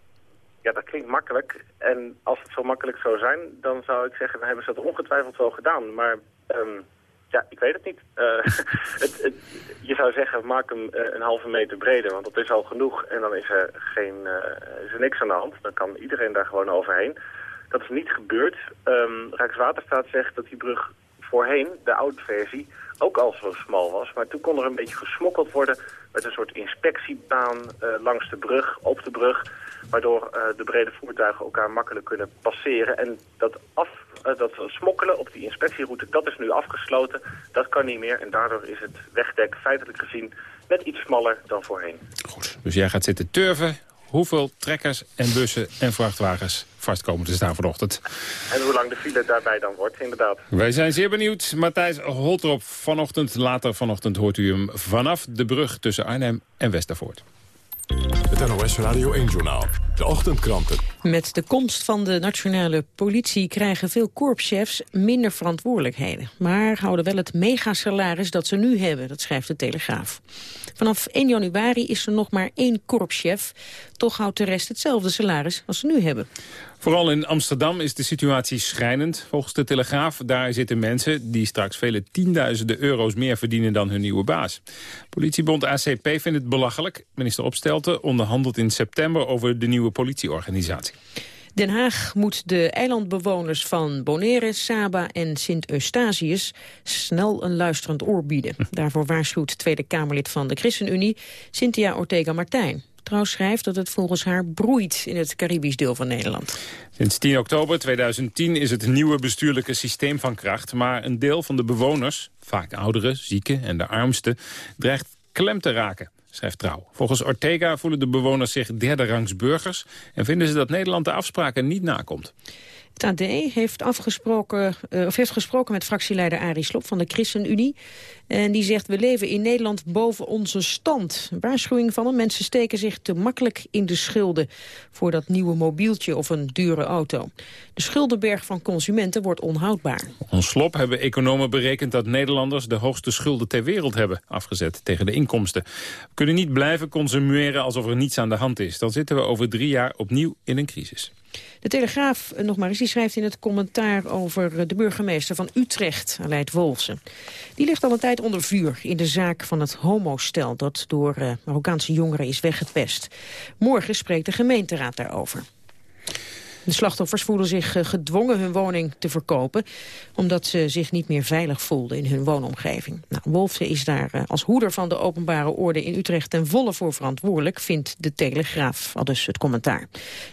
Ja, dat klinkt makkelijk. En als het zo makkelijk zou zijn, dan zou ik zeggen... dan hebben ze dat ongetwijfeld wel gedaan. Maar um, ja, ik weet het niet. het, het, je zou zeggen, maak hem een halve meter breder, want dat is al genoeg. En dan is er, geen, is er niks aan de hand. Dan kan iedereen daar gewoon overheen. Dat is niet gebeurd. Um, Rijkswaterstaat zegt dat die brug voorheen, de oude versie, ook al zo smal was. Maar toen kon er een beetje gesmokkeld worden met een soort inspectiebaan langs de brug, op de brug. Waardoor uh, de brede voertuigen elkaar makkelijk kunnen passeren. En dat, af, uh, dat smokkelen op die inspectieroute, dat is nu afgesloten. Dat kan niet meer en daardoor is het wegdek feitelijk gezien net iets smaller dan voorheen. Goed, dus jij gaat zitten turven hoeveel trekkers en bussen en vrachtwagens vastkomen te staan vanochtend. En hoe lang de file daarbij dan wordt, inderdaad. Wij zijn zeer benieuwd. Matthijs Holtrop vanochtend. Later vanochtend hoort u hem vanaf de brug tussen Arnhem en Westervoort. Het NOS Radio 1-journaal. De ochtendkranten. Met de komst van de nationale politie krijgen veel korpschefs minder verantwoordelijkheden. Maar houden wel het megasalaris dat ze nu hebben, dat schrijft de Telegraaf. Vanaf 1 januari is er nog maar één korpschef. Toch houdt de rest hetzelfde salaris als ze nu hebben. Vooral in Amsterdam is de situatie schrijnend. Volgens de Telegraaf, daar zitten mensen die straks vele tienduizenden euro's meer verdienen dan hun nieuwe baas. Politiebond ACP vindt het belachelijk. Minister Opstelten onderhandelt in september over de nieuwe politieorganisatie. Den Haag moet de eilandbewoners van Bonaire, Saba en Sint-Eustatius snel een luisterend oor bieden. Daarvoor waarschuwt Tweede Kamerlid van de ChristenUnie, Cynthia Ortega-Martijn. Trouw schrijft dat het volgens haar broeit in het Caribisch deel van Nederland. Sinds 10 oktober 2010 is het nieuwe bestuurlijke systeem van kracht. Maar een deel van de bewoners, vaak ouderen, zieken en de armsten, dreigt klem te raken schrijft Trouw. Volgens Ortega voelen de bewoners zich derde rangs burgers... en vinden ze dat Nederland de afspraken niet nakomt. Het AD heeft, afgesproken, uh, of heeft gesproken met fractieleider Arie Slob van de ChristenUnie. En die zegt, we leven in Nederland boven onze stand. Waarschuwing van hem, mensen steken zich te makkelijk in de schulden... voor dat nieuwe mobieltje of een dure auto. De schuldenberg van consumenten wordt onhoudbaar. Ons Slob hebben economen berekend dat Nederlanders... de hoogste schulden ter wereld hebben afgezet tegen de inkomsten. We kunnen niet blijven consumeren alsof er niets aan de hand is. Dan zitten we over drie jaar opnieuw in een crisis. De Telegraaf, eh, nog maar eens, die schrijft in het commentaar over eh, de burgemeester van Utrecht, Aleid Wolfsen. Die ligt al een tijd onder vuur in de zaak van het homostel dat door uh, Marokkaanse jongeren is weggepest. Morgen spreekt de gemeenteraad daarover. De slachtoffers voelen zich eh, gedwongen hun woning te verkopen... omdat ze zich niet meer veilig voelden in hun woonomgeving. Nou, Wolfse is daar eh, als hoeder van de openbare orde in Utrecht... ten volle voor verantwoordelijk, vindt de Telegraaf, al dus het commentaar.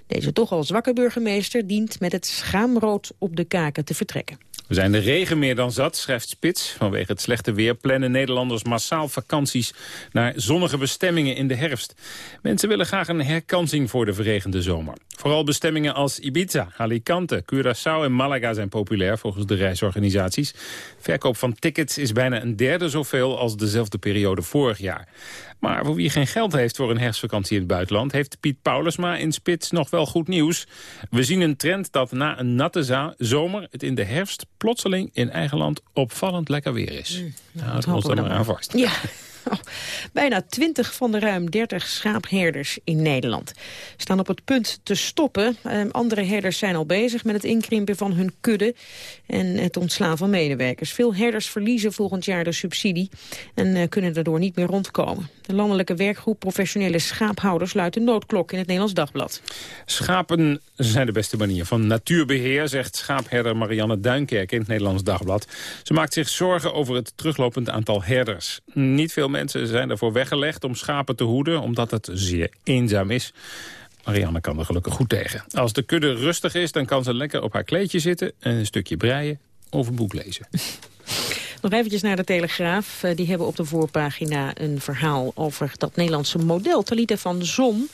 Deze toch al zwakke burgemeester dient met het schaamrood op de kaken te vertrekken. We zijn de regen meer dan zat, schrijft Spits. Vanwege het slechte weer plannen Nederlanders massaal vakanties naar zonnige bestemmingen in de herfst. Mensen willen graag een herkansing voor de verregende zomer. Vooral bestemmingen als Ibiza, Alicante, Curaçao en Malaga zijn populair volgens de reisorganisaties. Verkoop van tickets is bijna een derde zoveel als dezelfde periode vorig jaar. Maar voor wie geen geld heeft voor een herfstvakantie in het buitenland... heeft Piet Paulusma in Spits nog wel goed nieuws. We zien een trend dat na een natte zomer... het in de herfst plotseling in eigen land opvallend lekker weer is. Mm, nou, dat ons er maar aan vast. Ja. Bijna 20 van de ruim 30 schaapherders in Nederland staan op het punt te stoppen. Ehm, andere herders zijn al bezig met het inkrimpen van hun kudde en het ontslaan van medewerkers. Veel herders verliezen volgend jaar de subsidie en uh, kunnen daardoor niet meer rondkomen. De landelijke werkgroep Professionele Schaaphouders luidt de noodklok in het Nederlands Dagblad. Schapen zijn de beste manier van natuurbeheer, zegt schaapherder Marianne Duinkerk in het Nederlands Dagblad. Ze maakt zich zorgen over het teruglopend aantal herders. Niet veel mensen zijn ervoor weggelegd om schapen te hoeden... omdat het zeer eenzaam is. Marianne kan er gelukkig goed tegen. Als de kudde rustig is, dan kan ze lekker op haar kleedje zitten... en een stukje breien of een boek lezen. Nog naar de Telegraaf. Eh, die hebben op de voorpagina een verhaal over dat Nederlandse model. Talita van Zon.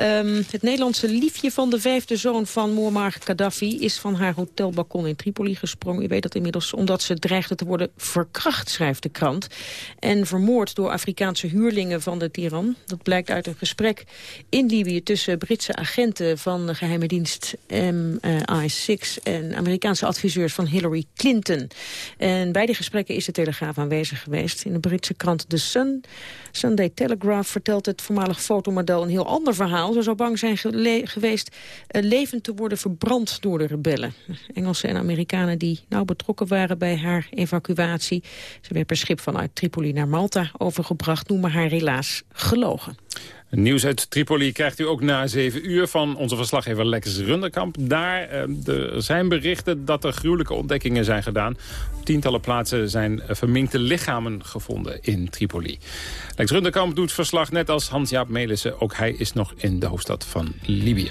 Um, het Nederlandse liefje van de vijfde zoon van Muammar Gaddafi... is van haar hotelbalkon in Tripoli gesprongen. U weet dat inmiddels omdat ze dreigde te worden verkracht, schrijft de krant. En vermoord door Afrikaanse huurlingen van de tiran. Dat blijkt uit een gesprek in Libië tussen Britse agenten van de geheime dienst MI6... en Amerikaanse adviseurs van Hillary Clinton. En bij die gesprekken is de Telegraaf aanwezig geweest. In de Britse krant The Sun, Sunday Telegraph, vertelt het voormalig fotomodel een heel ander verhaal. Ze zou bang zijn geweest uh, levend te worden verbrand door de rebellen. Engelsen en Amerikanen die nauw betrokken waren bij haar evacuatie. Ze werd per schip vanuit Tripoli naar Malta overgebracht, noemen haar helaas gelogen. Nieuws uit Tripoli krijgt u ook na zeven uur van onze verslaggever Lex Runderkamp. Daar eh, er zijn berichten dat er gruwelijke ontdekkingen zijn gedaan. Op tientallen plaatsen zijn verminkte lichamen gevonden in Tripoli. Lex Runderkamp doet verslag net als Hans-Jaap Melissen. Ook hij is nog in de hoofdstad van Libië.